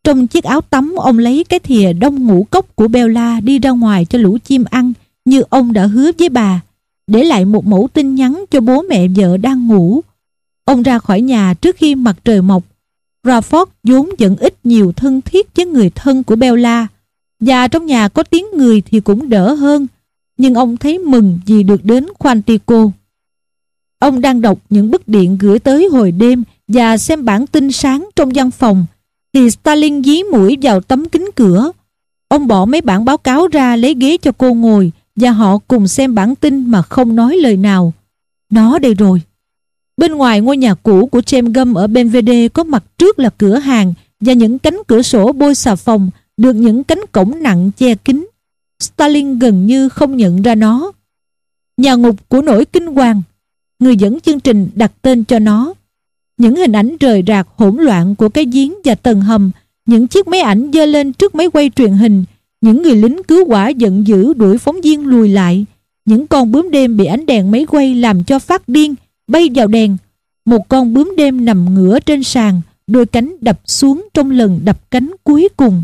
Trong chiếc áo tắm ông lấy cái thìa đông ngũ cốc của Bella đi ra ngoài cho lũ chim ăn như ông đã hứa với bà để lại một mẫu tin nhắn cho bố mẹ vợ đang ngủ. Ông ra khỏi nhà trước khi mặt trời mọc. Crawford vốn vẫn ít nhiều thân thiết với người thân của Bella và trong nhà có tiếng người thì cũng đỡ hơn, nhưng ông thấy mừng vì được đến Quantico. Ông đang đọc những bức điện gửi tới hồi đêm và xem bản tin sáng trong văn phòng, thì Stalin dí mũi vào tấm kính cửa. Ông bỏ mấy bản báo cáo ra lấy ghế cho cô ngồi và họ cùng xem bản tin mà không nói lời nào. Nó đây rồi. Bên ngoài ngôi nhà cũ của James Gum ở Benvede có mặt trước là cửa hàng và những cánh cửa sổ bôi xà phòng được những cánh cổng nặng che kín. Stalin gần như không nhận ra nó. Nhà ngục của nỗi kinh hoàng. Người dẫn chương trình đặt tên cho nó. Những hình ảnh rời rạc hỗn loạn của cái giếng và tầng hầm, những chiếc máy ảnh dơ lên trước máy quay truyền hình Những người lính cứu quả giận dữ đuổi phóng viên lùi lại. Những con bướm đêm bị ánh đèn máy quay làm cho phát điên, bay vào đèn. Một con bướm đêm nằm ngửa trên sàn, đôi cánh đập xuống trong lần đập cánh cuối cùng.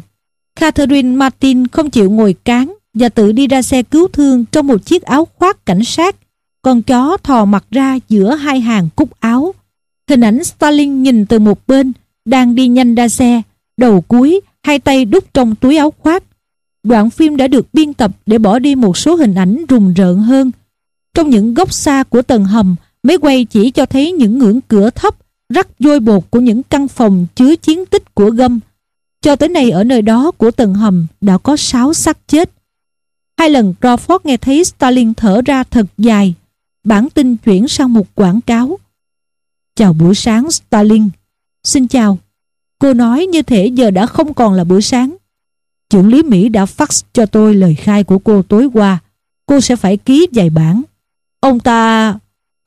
Catherine Martin không chịu ngồi cán và tự đi ra xe cứu thương trong một chiếc áo khoác cảnh sát. Con chó thò mặt ra giữa hai hàng cúc áo. Hình ảnh Stalin nhìn từ một bên, đang đi nhanh ra xe, đầu cuối, hai tay đút trong túi áo khoác. Đoạn phim đã được biên tập để bỏ đi một số hình ảnh rùng rợn hơn. Trong những góc xa của tầng hầm, máy quay chỉ cho thấy những ngưỡng cửa thấp, rắc vôi bột của những căn phòng chứa chiến tích của gâm. Cho tới nay ở nơi đó của tầng hầm đã có sáu xác chết. Hai lần Crawford nghe thấy Stalin thở ra thật dài. Bản tin chuyển sang một quảng cáo. Chào buổi sáng Stalin. Xin chào. Cô nói như thể giờ đã không còn là buổi sáng. Trưởng lý Mỹ đã fax cho tôi lời khai của cô tối qua. Cô sẽ phải ký vài bản. Ông ta...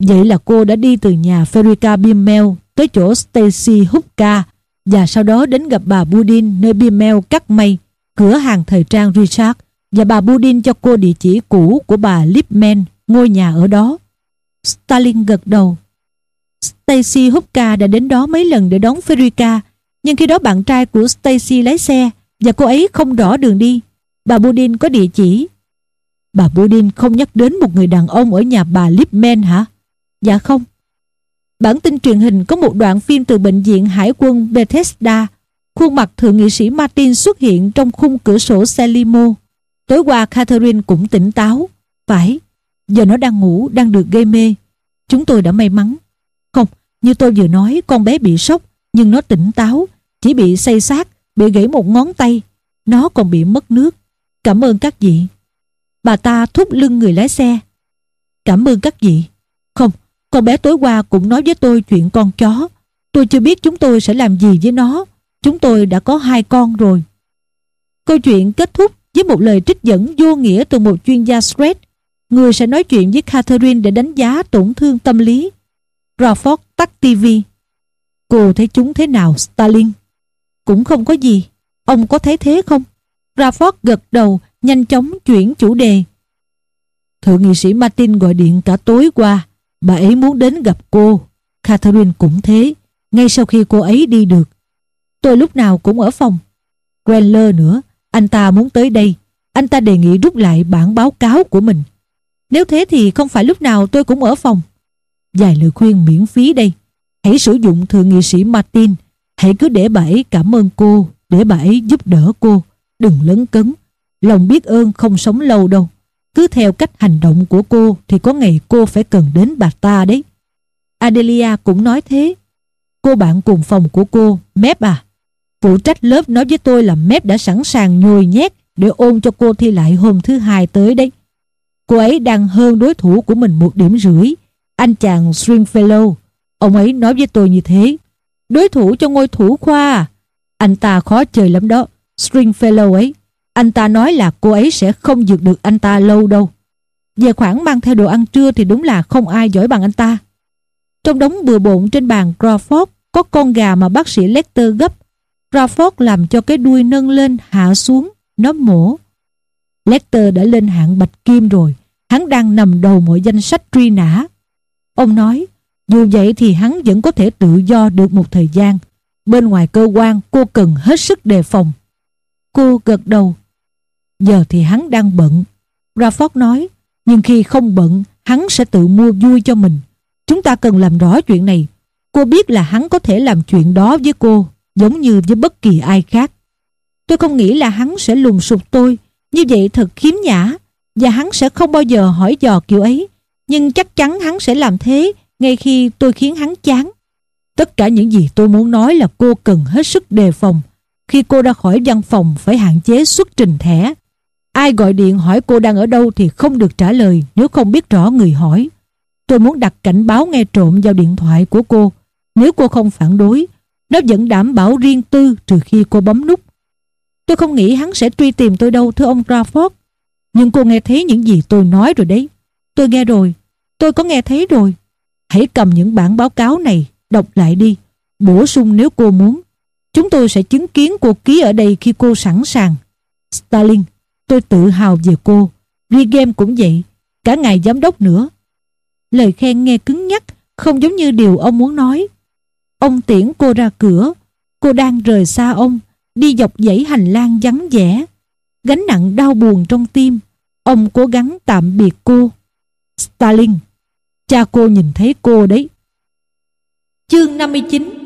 Vậy là cô đã đi từ nhà Ferica Bimmel tới chỗ Stacy Hupka và sau đó đến gặp bà Budin nơi Bimmel cắt mây, cửa hàng thời trang Richard và bà Budin cho cô địa chỉ cũ của bà Lipman, ngôi nhà ở đó. Stalin gật đầu. Stacy Hupka đã đến đó mấy lần để đón Ferica, nhưng khi đó bạn trai của Stacy lái xe và cô ấy không rõ đường đi. Bà Budin có địa chỉ. Bà Budin không nhắc đến một người đàn ông ở nhà bà Lipman hả? Dạ không. Bản tin truyền hình có một đoạn phim từ bệnh viện hải quân Bethesda. Khuôn mặt thượng nghị sĩ Martin xuất hiện trong khung cửa sổ xe limo. Tối qua Catherine cũng tỉnh táo. Phải, giờ nó đang ngủ, đang được gây mê. Chúng tôi đã may mắn. Không, như tôi vừa nói, con bé bị sốc, nhưng nó tỉnh táo, chỉ bị say sát, bị gãy một ngón tay. Nó còn bị mất nước. Cảm ơn các vị. Bà ta thúc lưng người lái xe. Cảm ơn các vị. Không, con bé tối qua cũng nói với tôi chuyện con chó. Tôi chưa biết chúng tôi sẽ làm gì với nó. Chúng tôi đã có hai con rồi. Câu chuyện kết thúc với một lời trích dẫn vô nghĩa từ một chuyên gia stress. Người sẽ nói chuyện với Catherine để đánh giá tổn thương tâm lý. Crawford tắt TV. Cô thấy chúng thế nào Stalin? Cũng không có gì. Ông có thấy thế không? Crawford gật đầu, nhanh chóng chuyển chủ đề. Thượng nghị sĩ Martin gọi điện cả tối qua. Bà ấy muốn đến gặp cô. Catherine cũng thế. Ngay sau khi cô ấy đi được. Tôi lúc nào cũng ở phòng. Grendler nữa. Anh ta muốn tới đây. Anh ta đề nghị rút lại bản báo cáo của mình. Nếu thế thì không phải lúc nào tôi cũng ở phòng. Vài lời khuyên miễn phí đây. Hãy sử dụng thượng nghị sĩ Martin. Hãy cứ để bà ấy cảm ơn cô, để bà ấy giúp đỡ cô. Đừng lấn cấn. Lòng biết ơn không sống lâu đâu. Cứ theo cách hành động của cô thì có ngày cô phải cần đến bà ta đấy. Adelia cũng nói thế. Cô bạn cùng phòng của cô, Mép à. Phụ trách lớp nói với tôi là Mép đã sẵn sàng nhồi nhét để ôn cho cô thi lại hôm thứ hai tới đấy. Cô ấy đang hơn đối thủ của mình một điểm rưỡi. Anh chàng Stringfellow. Ông ấy nói với tôi như thế. Đối thủ cho ngôi thủ khoa à? Anh ta khó chơi lắm đó. Stringfellow ấy. Anh ta nói là cô ấy sẽ không dược được anh ta lâu đâu. Về khoản mang theo đồ ăn trưa thì đúng là không ai giỏi bằng anh ta. Trong đống bừa bộn trên bàn Crawford có con gà mà bác sĩ Lecter gấp. Crawford làm cho cái đuôi nâng lên hạ xuống, nó mổ. Lecter đã lên hạng bạch kim rồi, hắn đang nằm đầu mọi danh sách truy nã. Ông nói, dù vậy thì hắn vẫn có thể tự do được một thời gian. Bên ngoài cơ quan cô cần hết sức đề phòng. Cô gật đầu. Giờ thì hắn đang bận. Rafford nói, nhưng khi không bận, hắn sẽ tự mua vui cho mình. Chúng ta cần làm rõ chuyện này. Cô biết là hắn có thể làm chuyện đó với cô, giống như với bất kỳ ai khác. Tôi không nghĩ là hắn sẽ lùng sụp tôi, như vậy thật khiếm nhã, và hắn sẽ không bao giờ hỏi dò kiểu ấy. Nhưng chắc chắn hắn sẽ làm thế ngay khi tôi khiến hắn chán. Tất cả những gì tôi muốn nói là cô cần hết sức đề phòng. Khi cô ra khỏi văn phòng phải hạn chế xuất trình thẻ. Ai gọi điện hỏi cô đang ở đâu thì không được trả lời nếu không biết rõ người hỏi. Tôi muốn đặt cảnh báo nghe trộm vào điện thoại của cô. Nếu cô không phản đối, nó vẫn đảm bảo riêng tư trừ khi cô bấm nút. Tôi không nghĩ hắn sẽ truy tìm tôi đâu thưa ông Crawford. Nhưng cô nghe thấy những gì tôi nói rồi đấy. Tôi nghe rồi. Tôi có nghe thấy rồi. Hãy cầm những bản báo cáo này, đọc lại đi. Bổ sung nếu cô muốn. Chúng tôi sẽ chứng kiến cô ký ở đây khi cô sẵn sàng. Stalin, tôi tự hào về cô. Regame cũng vậy, cả ngài giám đốc nữa. Lời khen nghe cứng nhắc, không giống như điều ông muốn nói. Ông tiễn cô ra cửa, cô đang rời xa ông, đi dọc dãy hành lang vắng vẻ. Gánh nặng đau buồn trong tim, ông cố gắng tạm biệt cô. Stalin, cha cô nhìn thấy cô đấy. Chương 59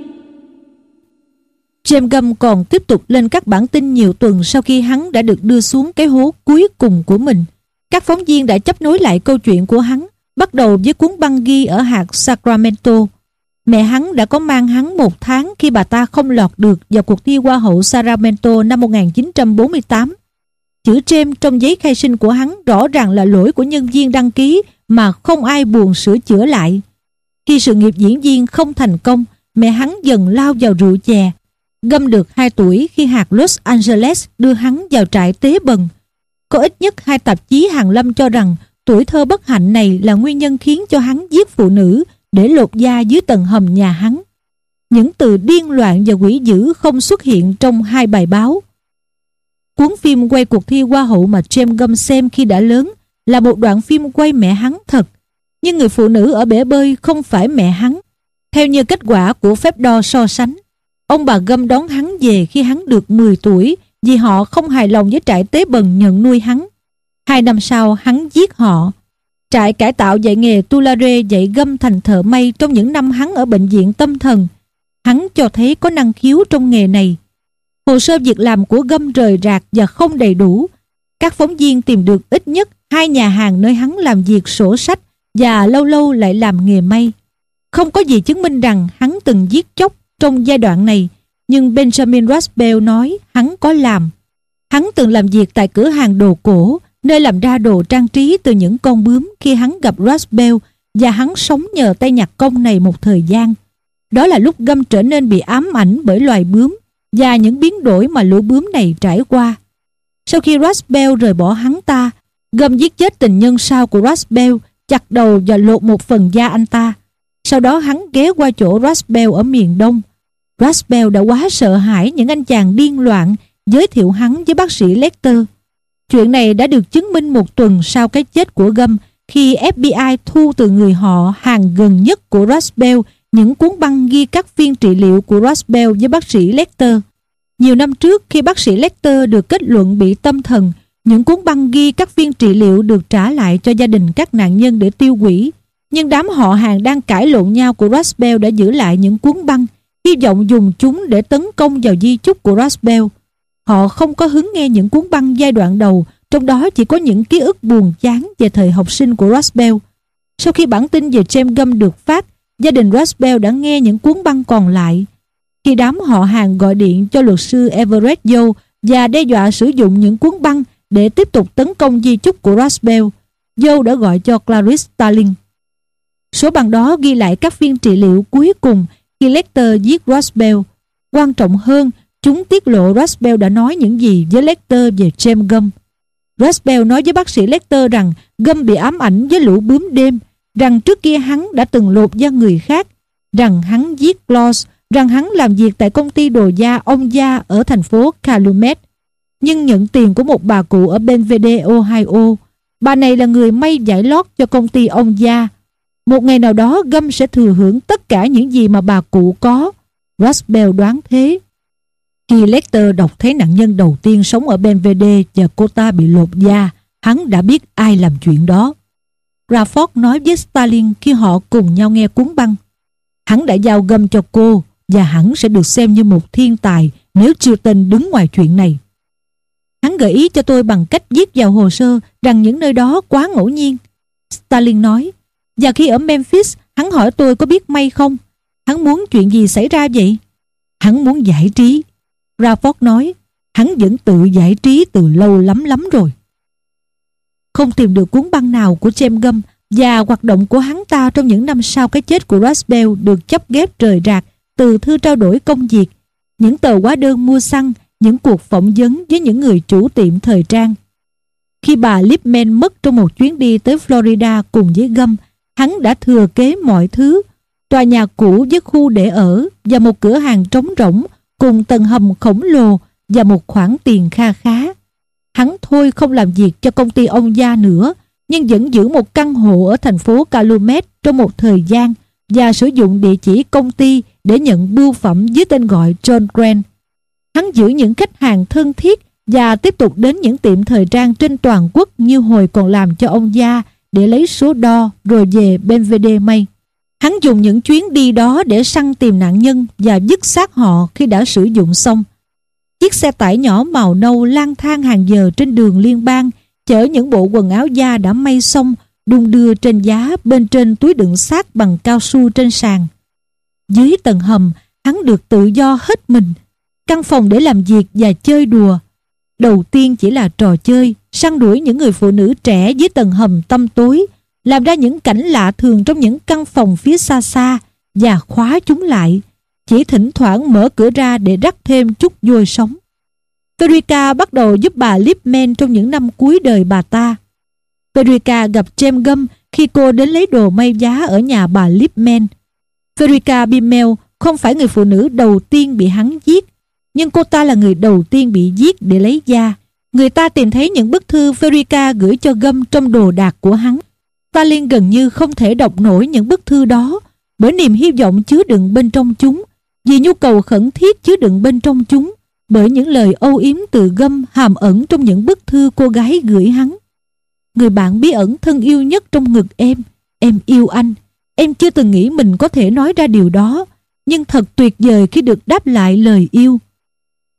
James Gum còn tiếp tục lên các bản tin nhiều tuần sau khi hắn đã được đưa xuống cái hố cuối cùng của mình. Các phóng viên đã chấp nối lại câu chuyện của hắn, bắt đầu với cuốn băng ghi ở hạt Sacramento. Mẹ hắn đã có mang hắn một tháng khi bà ta không lọt được vào cuộc thi Hoa hậu Sacramento năm 1948. Chữ James trong giấy khai sinh của hắn rõ ràng là lỗi của nhân viên đăng ký mà không ai buồn sửa chữa lại. Khi sự nghiệp diễn viên không thành công, mẹ hắn dần lao vào rượu chè. Gâm được 2 tuổi khi hạt Los Angeles đưa hắn vào trại tế bần. Có ít nhất hai tạp chí hàng lâm cho rằng tuổi thơ bất hạnh này là nguyên nhân khiến cho hắn giết phụ nữ để lột da dưới tầng hầm nhà hắn. Những từ điên loạn và quỷ dữ không xuất hiện trong hai bài báo. Cuốn phim quay cuộc thi Hoa hậu mà James Gum xem khi đã lớn là một đoạn phim quay mẹ hắn thật. Nhưng người phụ nữ ở bể bơi không phải mẹ hắn. Theo như kết quả của phép đo so sánh, ông bà gâm đón hắn về khi hắn được 10 tuổi, vì họ không hài lòng với trại tế bần nhận nuôi hắn. Hai năm sau, hắn giết họ. Trại cải tạo dạy nghề Tulare dạy gâm thành thợ may trong những năm hắn ở bệnh viện tâm thần. Hắn cho thấy có năng khiếu trong nghề này. Hồ sơ việc làm của gâm rời rạc và không đầy đủ. Các phóng viên tìm được ít nhất hai nhà hàng nơi hắn làm việc sổ sách và lâu lâu lại làm nghề may. Không có gì chứng minh rằng hắn từng giết chóc trong giai đoạn này, nhưng Benjamin Raspel nói hắn có làm. Hắn từng làm việc tại cửa hàng đồ cổ, nơi làm ra đồ trang trí từ những con bướm khi hắn gặp Raspel và hắn sống nhờ tay nhặt công này một thời gian. Đó là lúc Gâm trở nên bị ám ảnh bởi loài bướm và những biến đổi mà lũ bướm này trải qua. Sau khi Raspel rời bỏ hắn ta, Gâm giết chết tình nhân sau của Raspel, chặt đầu và lột một phần da anh ta. Sau đó hắn ghé qua chỗ Raspel ở miền Đông. Raspel đã quá sợ hãi những anh chàng điên loạn giới thiệu hắn với bác sĩ Lecter. Chuyện này đã được chứng minh một tuần sau cái chết của Gâm khi FBI thu từ người họ hàng gần nhất của Raspel những cuốn băng ghi các viên trị liệu của Raspel với bác sĩ Lecter. Nhiều năm trước khi bác sĩ Lecter được kết luận bị tâm thần, những cuốn băng ghi các viên trị liệu được trả lại cho gia đình các nạn nhân để tiêu hủy. Nhưng đám họ hàng đang cãi lộn nhau của Raspel đã giữ lại những cuốn băng, hy vọng dùng chúng để tấn công vào di chúc của Rasbell. Họ không có hứng nghe những cuốn băng giai đoạn đầu, trong đó chỉ có những ký ức buồn chán về thời học sinh của Rasbell. Sau khi bản tin về James Gum được phát, gia đình Rasbell đã nghe những cuốn băng còn lại. Khi đám họ hàng gọi điện cho luật sư Everett Joe và đe dọa sử dụng những cuốn băng để tiếp tục tấn công di chúc của Rasbell, Joe đã gọi cho Clarice Starling. Số bằng đó ghi lại các viên trị liệu cuối cùng Lecter giết Roswell, Quan trọng hơn, chúng tiết lộ Roswell đã nói những gì với Lecter về James Gum. Roswell nói với bác sĩ Lecter rằng Gum bị ám ảnh với lũ bướm đêm, rằng trước kia hắn đã từng lột da người khác, rằng hắn giết Claus, rằng hắn làm việc tại công ty đồ da ông gia ở thành phố Calumet, nhưng nhận tiền của một bà cụ ở Benvede, Ohio. Bà này là người may giải lót cho công ty ông gia. Một ngày nào đó gâm sẽ thừa hưởng tất cả những gì mà bà cụ có. Raspel đoán thế. Khi Lecter đọc thấy nạn nhân đầu tiên sống ở Benvede và cô ta bị lột da, hắn đã biết ai làm chuyện đó. Rafford nói với Stalin khi họ cùng nhau nghe cuốn băng. Hắn đã giao gâm cho cô và hắn sẽ được xem như một thiên tài nếu Chilton đứng ngoài chuyện này. Hắn gợi ý cho tôi bằng cách viết vào hồ sơ rằng những nơi đó quá ngẫu nhiên. Stalin nói, và khi ở Memphis, hắn hỏi tôi có biết may không? Hắn muốn chuyện gì xảy ra vậy? Hắn muốn giải trí. Rafford nói, hắn vẫn tự giải trí từ lâu lắm lắm rồi. Không tìm được cuốn băng nào của James Gum và hoạt động của hắn ta trong những năm sau cái chết của Rasbell được chấp ghép rời rạc từ thư trao đổi công việc, những tờ hóa đơn mua xăng, những cuộc phỏng vấn với những người chủ tiệm thời trang. Khi bà Lipman mất trong một chuyến đi tới Florida cùng với Gum, hắn đã thừa kế mọi thứ, tòa nhà cũ với khu để ở và một cửa hàng trống rỗng cùng tầng hầm khổng lồ và một khoản tiền kha khá. Hắn thôi không làm việc cho công ty ông gia nữa, nhưng vẫn giữ một căn hộ ở thành phố Calumet trong một thời gian và sử dụng địa chỉ công ty để nhận bưu phẩm dưới tên gọi John Grant. Hắn giữ những khách hàng thân thiết và tiếp tục đến những tiệm thời trang trên toàn quốc như hồi còn làm cho ông gia để lấy số đo rồi về Belvedere May. Hắn dùng những chuyến đi đó để săn tìm nạn nhân và dứt xác họ khi đã sử dụng xong. Chiếc xe tải nhỏ màu nâu lang thang hàng giờ trên đường liên bang chở những bộ quần áo da đã may xong đung đưa trên giá bên trên túi đựng xác bằng cao su trên sàn. Dưới tầng hầm, hắn được tự do hết mình. Căn phòng để làm việc và chơi đùa. Đầu tiên chỉ là trò chơi, săn đuổi những người phụ nữ trẻ dưới tầng hầm tăm tối, làm ra những cảnh lạ thường trong những căn phòng phía xa xa và khóa chúng lại, chỉ thỉnh thoảng mở cửa ra để rắc thêm chút vôi sống. Verica bắt đầu giúp bà Lipman trong những năm cuối đời bà ta. Verica gặp James Gum khi cô đến lấy đồ may giá ở nhà bà Lipman. Verica Bimmel không phải người phụ nữ đầu tiên bị hắn giết, nhưng cô ta là người đầu tiên bị giết để lấy da. Người ta tìm thấy những bức thư Verica gửi cho Gâm trong đồ đạc của hắn. Valin gần như không thể đọc nổi những bức thư đó bởi niềm hy vọng chứa đựng bên trong chúng, vì nhu cầu khẩn thiết chứa đựng bên trong chúng, bởi những lời âu yếm từ Gâm hàm ẩn trong những bức thư cô gái gửi hắn. Người bạn bí ẩn thân yêu nhất trong ngực em, em yêu anh. Em chưa từng nghĩ mình có thể nói ra điều đó, nhưng thật tuyệt vời khi được đáp lại lời yêu.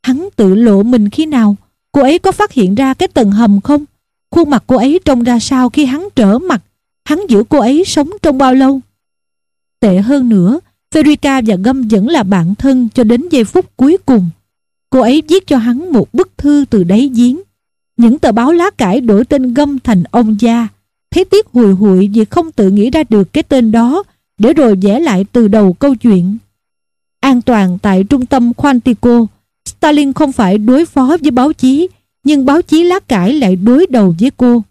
Hắn tự lộ mình khi nào? Cô ấy có phát hiện ra cái tầng hầm không? Khuôn mặt cô ấy trông ra sao khi hắn trở mặt? Hắn giữ cô ấy sống trong bao lâu? Tệ hơn nữa, Ferica và Gâm vẫn là bạn thân cho đến giây phút cuối cùng. Cô ấy viết cho hắn một bức thư từ đáy giếng. Những tờ báo lá cải đổi tên Gâm thành ông gia. Thấy tiếc hùi hụi vì không tự nghĩ ra được cái tên đó để rồi vẽ lại từ đầu câu chuyện. An toàn tại trung tâm Quantico, Stalin không phải đối phó với báo chí, nhưng báo chí lá cải lại đối đầu với cô.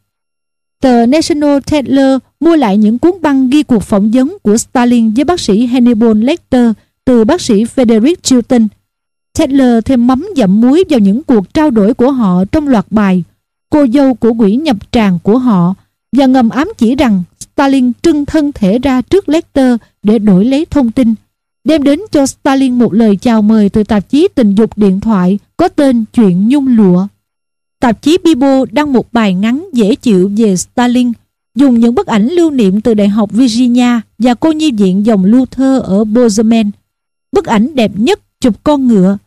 Tờ National Tetler mua lại những cuốn băng ghi cuộc phỏng vấn của Stalin với bác sĩ Hannibal Lecter từ bác sĩ Frederick Chilton. Tetler thêm mắm dặm muối vào những cuộc trao đổi của họ trong loạt bài Cô dâu của quỷ nhập tràng của họ và ngầm ám chỉ rằng Stalin trưng thân thể ra trước Lecter để đổi lấy thông tin đem đến cho Stalin một lời chào mời từ tạp chí tình dục điện thoại có tên Chuyện Nhung Lụa. Tạp chí Bibo đăng một bài ngắn dễ chịu về Stalin, dùng những bức ảnh lưu niệm từ Đại học Virginia và cô nhi viện dòng Luther ở Bozeman. Bức ảnh đẹp nhất chụp con ngựa.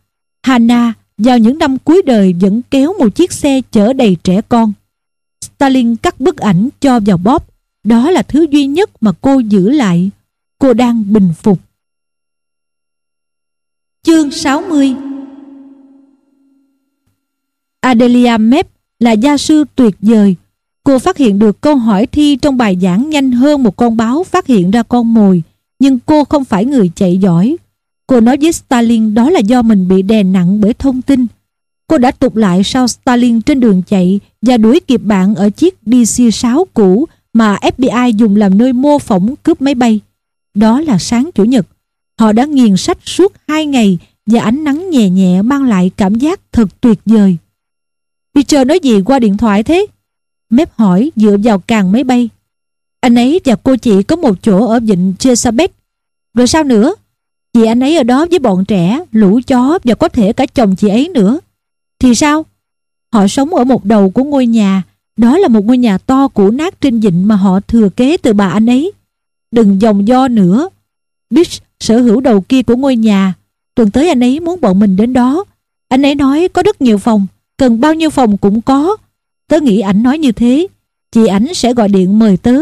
Hannah vào những năm cuối đời vẫn kéo một chiếc xe chở đầy trẻ con. Stalin cắt bức ảnh cho vào bóp. Đó là thứ duy nhất mà cô giữ lại. Cô đang bình phục. Chương 60 Adelia Mep là gia sư tuyệt vời. Cô phát hiện được câu hỏi thi trong bài giảng nhanh hơn một con báo phát hiện ra con mồi. Nhưng cô không phải người chạy giỏi. Cô nói với Stalin đó là do mình bị đè nặng bởi thông tin. Cô đã tụt lại sau Stalin trên đường chạy và đuổi kịp bạn ở chiếc DC-6 cũ mà FBI dùng làm nơi mô phỏng cướp máy bay. Đó là sáng Chủ nhật. Họ đã nghiền sách suốt hai ngày và ánh nắng nhẹ nhẹ mang lại cảm giác thật tuyệt vời. Peter nói gì qua điện thoại thế? Mép hỏi dựa vào càng máy bay. Anh ấy và cô chị có một chỗ ở vịnh Chesapeake. Rồi sao nữa? Chị anh ấy ở đó với bọn trẻ, lũ chó và có thể cả chồng chị ấy nữa. Thì sao? Họ sống ở một đầu của ngôi nhà. Đó là một ngôi nhà to cũ nát trên vịnh mà họ thừa kế từ bà anh ấy. Đừng dòng do nữa. Bitch sở hữu đầu kia của ngôi nhà. Tuần tới anh ấy muốn bọn mình đến đó. Anh ấy nói có rất nhiều phòng cần bao nhiêu phòng cũng có. Tớ nghĩ ảnh nói như thế, chị ảnh sẽ gọi điện mời tớ.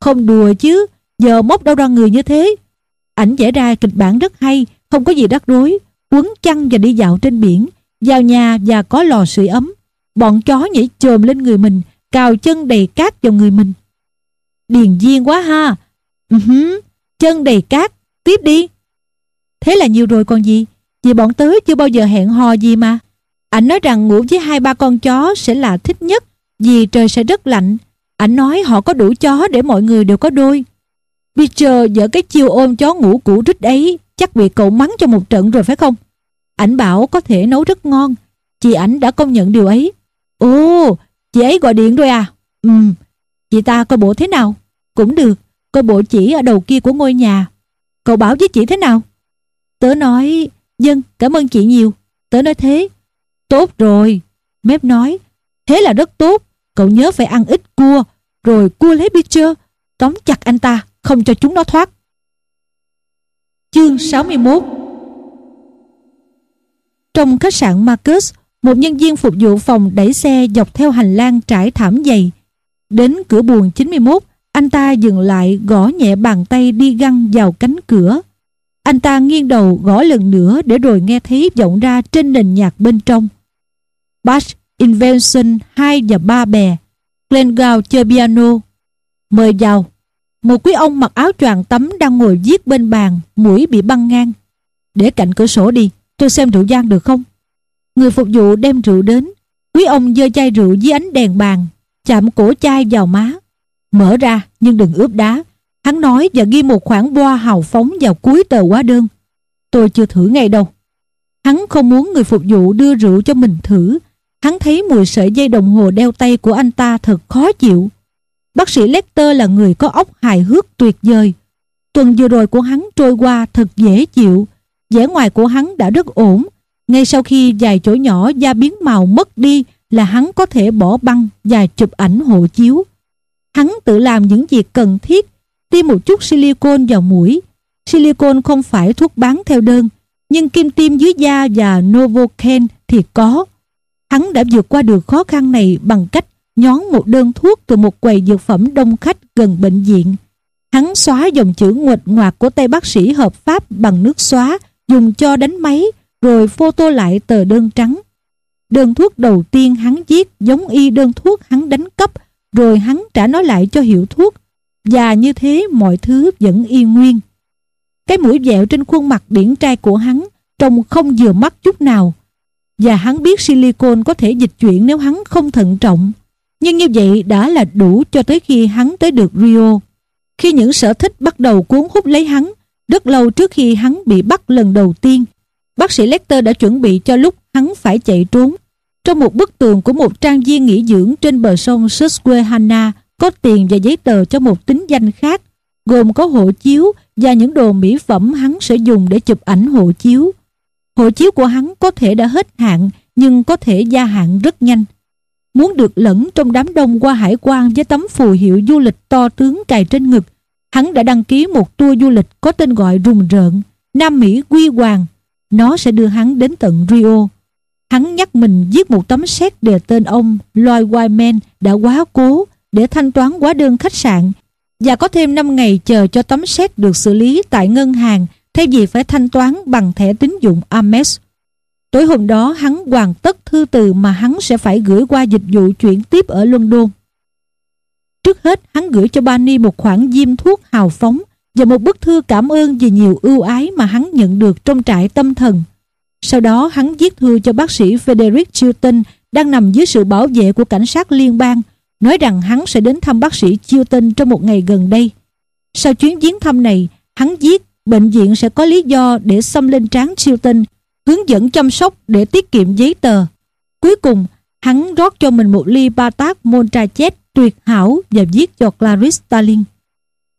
Không đùa chứ, giờ móc đâu ra người như thế. Ảnh vẽ ra kịch bản rất hay, không có gì rắc rối, quấn chăn và đi dạo trên biển, vào nhà và có lò sưởi ấm. Bọn chó nhảy chồm lên người mình, cào chân đầy cát vào người mình. Điền viên quá ha. Ừ uh -huh, chân đầy cát, tiếp đi. Thế là nhiều rồi còn gì, vì bọn tớ chưa bao giờ hẹn hò gì mà. Ảnh nói rằng ngủ với hai ba con chó sẽ là thích nhất vì trời sẽ rất lạnh. Ảnh nói họ có đủ chó để mọi người đều có đôi. Peter dở cái chiêu ôm chó ngủ cũ rít ấy chắc bị cậu mắng cho một trận rồi phải không? Ảnh bảo có thể nấu rất ngon. Chị ảnh đã công nhận điều ấy. Ồ, chị ấy gọi điện rồi à? Ừ, chị ta coi bộ thế nào? Cũng được, coi bộ chỉ ở đầu kia của ngôi nhà. Cậu bảo với chị thế nào? Tớ nói, dân, cảm ơn chị nhiều. Tớ nói thế. Tốt rồi. Mép nói, thế là rất tốt. Cậu nhớ phải ăn ít cua, rồi cua lấy biết chưa? tóm chặt anh ta, không cho chúng nó thoát. Chương 61 Trong khách sạn Marcus, một nhân viên phục vụ phòng đẩy xe dọc theo hành lang trải thảm dày. Đến cửa buồng 91, anh ta dừng lại gõ nhẹ bàn tay đi găng vào cánh cửa. Anh ta nghiêng đầu gõ lần nữa để rồi nghe thấy vọng ra trên nền nhạc bên trong. Bach Invention 2 và 3 bè. Glengow chơi piano. Mời vào. Một quý ông mặc áo choàng tắm đang ngồi viết bên bàn, mũi bị băng ngang. Để cạnh cửa sổ đi, tôi xem rượu gian được không? Người phục vụ đem rượu đến. Quý ông dơ chai rượu dưới ánh đèn bàn, chạm cổ chai vào má. Mở ra, nhưng đừng ướp đá. Hắn nói và ghi một khoản boa hào phóng vào cuối tờ hóa đơn. Tôi chưa thử ngay đâu. Hắn không muốn người phục vụ đưa rượu cho mình thử. Hắn thấy mùi sợi dây đồng hồ đeo tay của anh ta thật khó chịu. Bác sĩ Lecter là người có óc hài hước tuyệt vời. Tuần vừa rồi của hắn trôi qua thật dễ chịu. vẻ ngoài của hắn đã rất ổn. Ngay sau khi vài chỗ nhỏ da biến màu mất đi là hắn có thể bỏ băng và chụp ảnh hộ chiếu. Hắn tự làm những việc cần thiết, tiêm một chút silicon vào mũi. Silicon không phải thuốc bán theo đơn, nhưng kim tiêm dưới da và Novocaine thì có. Hắn đã vượt qua được khó khăn này bằng cách nhón một đơn thuốc từ một quầy dược phẩm đông khách gần bệnh viện. Hắn xóa dòng chữ nguệch ngoạc của tay bác sĩ hợp pháp bằng nước xóa dùng cho đánh máy rồi photo lại tờ đơn trắng. Đơn thuốc đầu tiên hắn viết giống y đơn thuốc hắn đánh cấp rồi hắn trả nó lại cho hiệu thuốc và như thế mọi thứ vẫn y nguyên. Cái mũi dẹo trên khuôn mặt điển trai của hắn trông không vừa mắt chút nào và hắn biết silicon có thể dịch chuyển nếu hắn không thận trọng. Nhưng như vậy đã là đủ cho tới khi hắn tới được Rio. Khi những sở thích bắt đầu cuốn hút lấy hắn, rất lâu trước khi hắn bị bắt lần đầu tiên, bác sĩ Lecter đã chuẩn bị cho lúc hắn phải chạy trốn. Trong một bức tường của một trang viên nghỉ dưỡng trên bờ sông Susquehanna có tiền và giấy tờ cho một tính danh khác, gồm có hộ chiếu và những đồ mỹ phẩm hắn sẽ dùng để chụp ảnh hộ chiếu. Hộ chiếu của hắn có thể đã hết hạn nhưng có thể gia hạn rất nhanh. Muốn được lẫn trong đám đông qua hải quan với tấm phù hiệu du lịch to tướng cài trên ngực, hắn đã đăng ký một tour du lịch có tên gọi rùng rợn, Nam Mỹ Quy Hoàng. Nó sẽ đưa hắn đến tận Rio. Hắn nhắc mình viết một tấm séc đề tên ông Lloyd Wyman đã quá cố để thanh toán hóa đơn khách sạn và có thêm 5 ngày chờ cho tấm séc được xử lý tại ngân hàng thay vì phải thanh toán bằng thẻ tín dụng Amex. Tối hôm đó, hắn hoàn tất thư từ mà hắn sẽ phải gửi qua dịch vụ chuyển tiếp ở London. Trước hết, hắn gửi cho Bani một khoản diêm thuốc hào phóng và một bức thư cảm ơn vì nhiều ưu ái mà hắn nhận được trong trại tâm thần. Sau đó hắn viết thư cho bác sĩ Frederick Chilton đang nằm dưới sự bảo vệ của cảnh sát liên bang nói rằng hắn sẽ đến thăm bác sĩ Chilton trong một ngày gần đây. Sau chuyến viếng thăm này, hắn viết bệnh viện sẽ có lý do để xâm lên trán Chilton, hướng dẫn chăm sóc để tiết kiệm giấy tờ. Cuối cùng, hắn rót cho mình một ly ba tác Montrachet tuyệt hảo và viết cho Clarice Starling.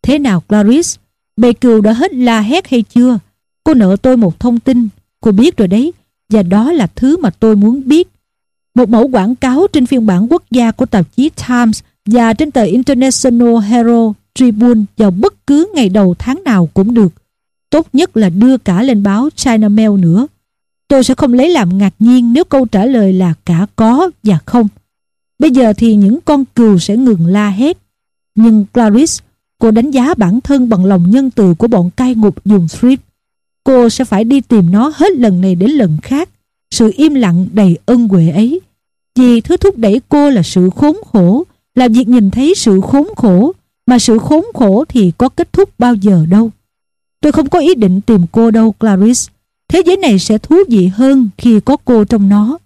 Thế nào Clarice? Bề cừu đã hết la hét hay chưa? Cô nợ tôi một thông tin. Cô biết rồi đấy. Và đó là thứ mà tôi muốn biết. Một mẫu quảng cáo trên phiên bản quốc gia của tạp chí Times và trên tờ International Herald Tribune vào bất cứ ngày đầu tháng nào cũng được. Tốt nhất là đưa cả lên báo China Mail nữa. Tôi sẽ không lấy làm ngạc nhiên nếu câu trả lời là cả có và không. Bây giờ thì những con cừu sẽ ngừng la hét. Nhưng Clarice, cô đánh giá bản thân bằng lòng nhân từ của bọn cai ngục dùng Thrift. Cô sẽ phải đi tìm nó hết lần này đến lần khác. Sự im lặng đầy ân huệ ấy. Vì thứ thúc đẩy cô là sự khốn khổ, là việc nhìn thấy sự khốn khổ, mà sự khốn khổ thì có kết thúc bao giờ đâu. Tôi không có ý định tìm cô đâu Clarice. Thế giới này sẽ thú vị hơn khi có cô trong nó.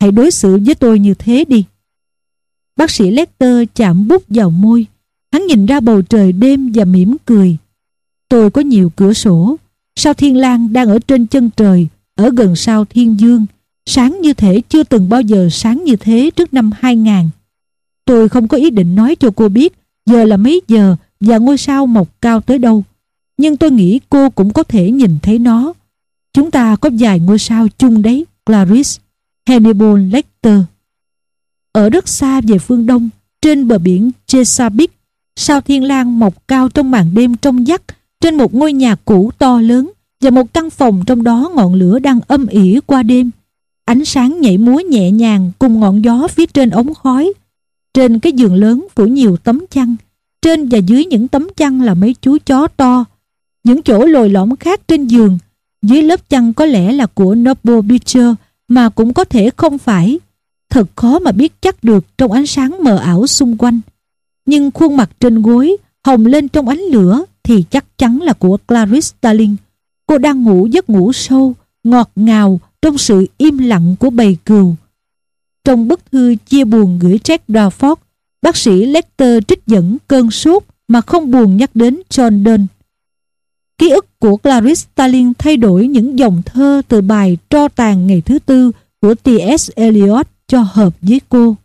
Hãy đối xử với tôi như thế đi. Bác sĩ Lecter chạm bút vào môi. Hắn nhìn ra bầu trời đêm và mỉm cười. Tôi có nhiều cửa sổ. Sao Thiên lang đang ở trên chân trời, ở gần sao Thiên Dương. Sáng như thế chưa từng bao giờ sáng như thế trước năm 2000. Tôi không có ý định nói cho cô biết giờ là mấy giờ và ngôi sao mọc cao tới đâu. Nhưng tôi nghĩ cô cũng có thể nhìn thấy nó. Chúng ta có vài ngôi sao chung đấy, Clarice, Hannibal Lecter. Ở rất xa về phương đông, trên bờ biển Chesapeake, sao thiên lang mọc cao trong màn đêm trong vắt trên một ngôi nhà cũ to lớn và một căn phòng trong đó ngọn lửa đang âm ỉ qua đêm. Ánh sáng nhảy múa nhẹ nhàng cùng ngọn gió phía trên ống khói. Trên cái giường lớn phủ nhiều tấm chăn. Trên và dưới những tấm chăn là mấy chú chó to. Những chỗ lồi lõm khác trên giường. Dưới lớp chăn có lẽ là của Noble Beecher mà cũng có thể không phải. Thật khó mà biết chắc được trong ánh sáng mờ ảo xung quanh. Nhưng khuôn mặt trên gối hồng lên trong ánh lửa thì chắc chắn là của Clarice Starling. Cô đang ngủ giấc ngủ sâu, ngọt ngào trong sự im lặng của bầy cừu. Trong bức thư chia buồn gửi Jack Dawford, bác sĩ Lecter trích dẫn cơn sốt mà không buồn nhắc đến John Donne. Ký ức của Clarice Starling thay đổi những dòng thơ từ bài Tro tàn ngày thứ tư của T.S. Eliot cho hợp với cô.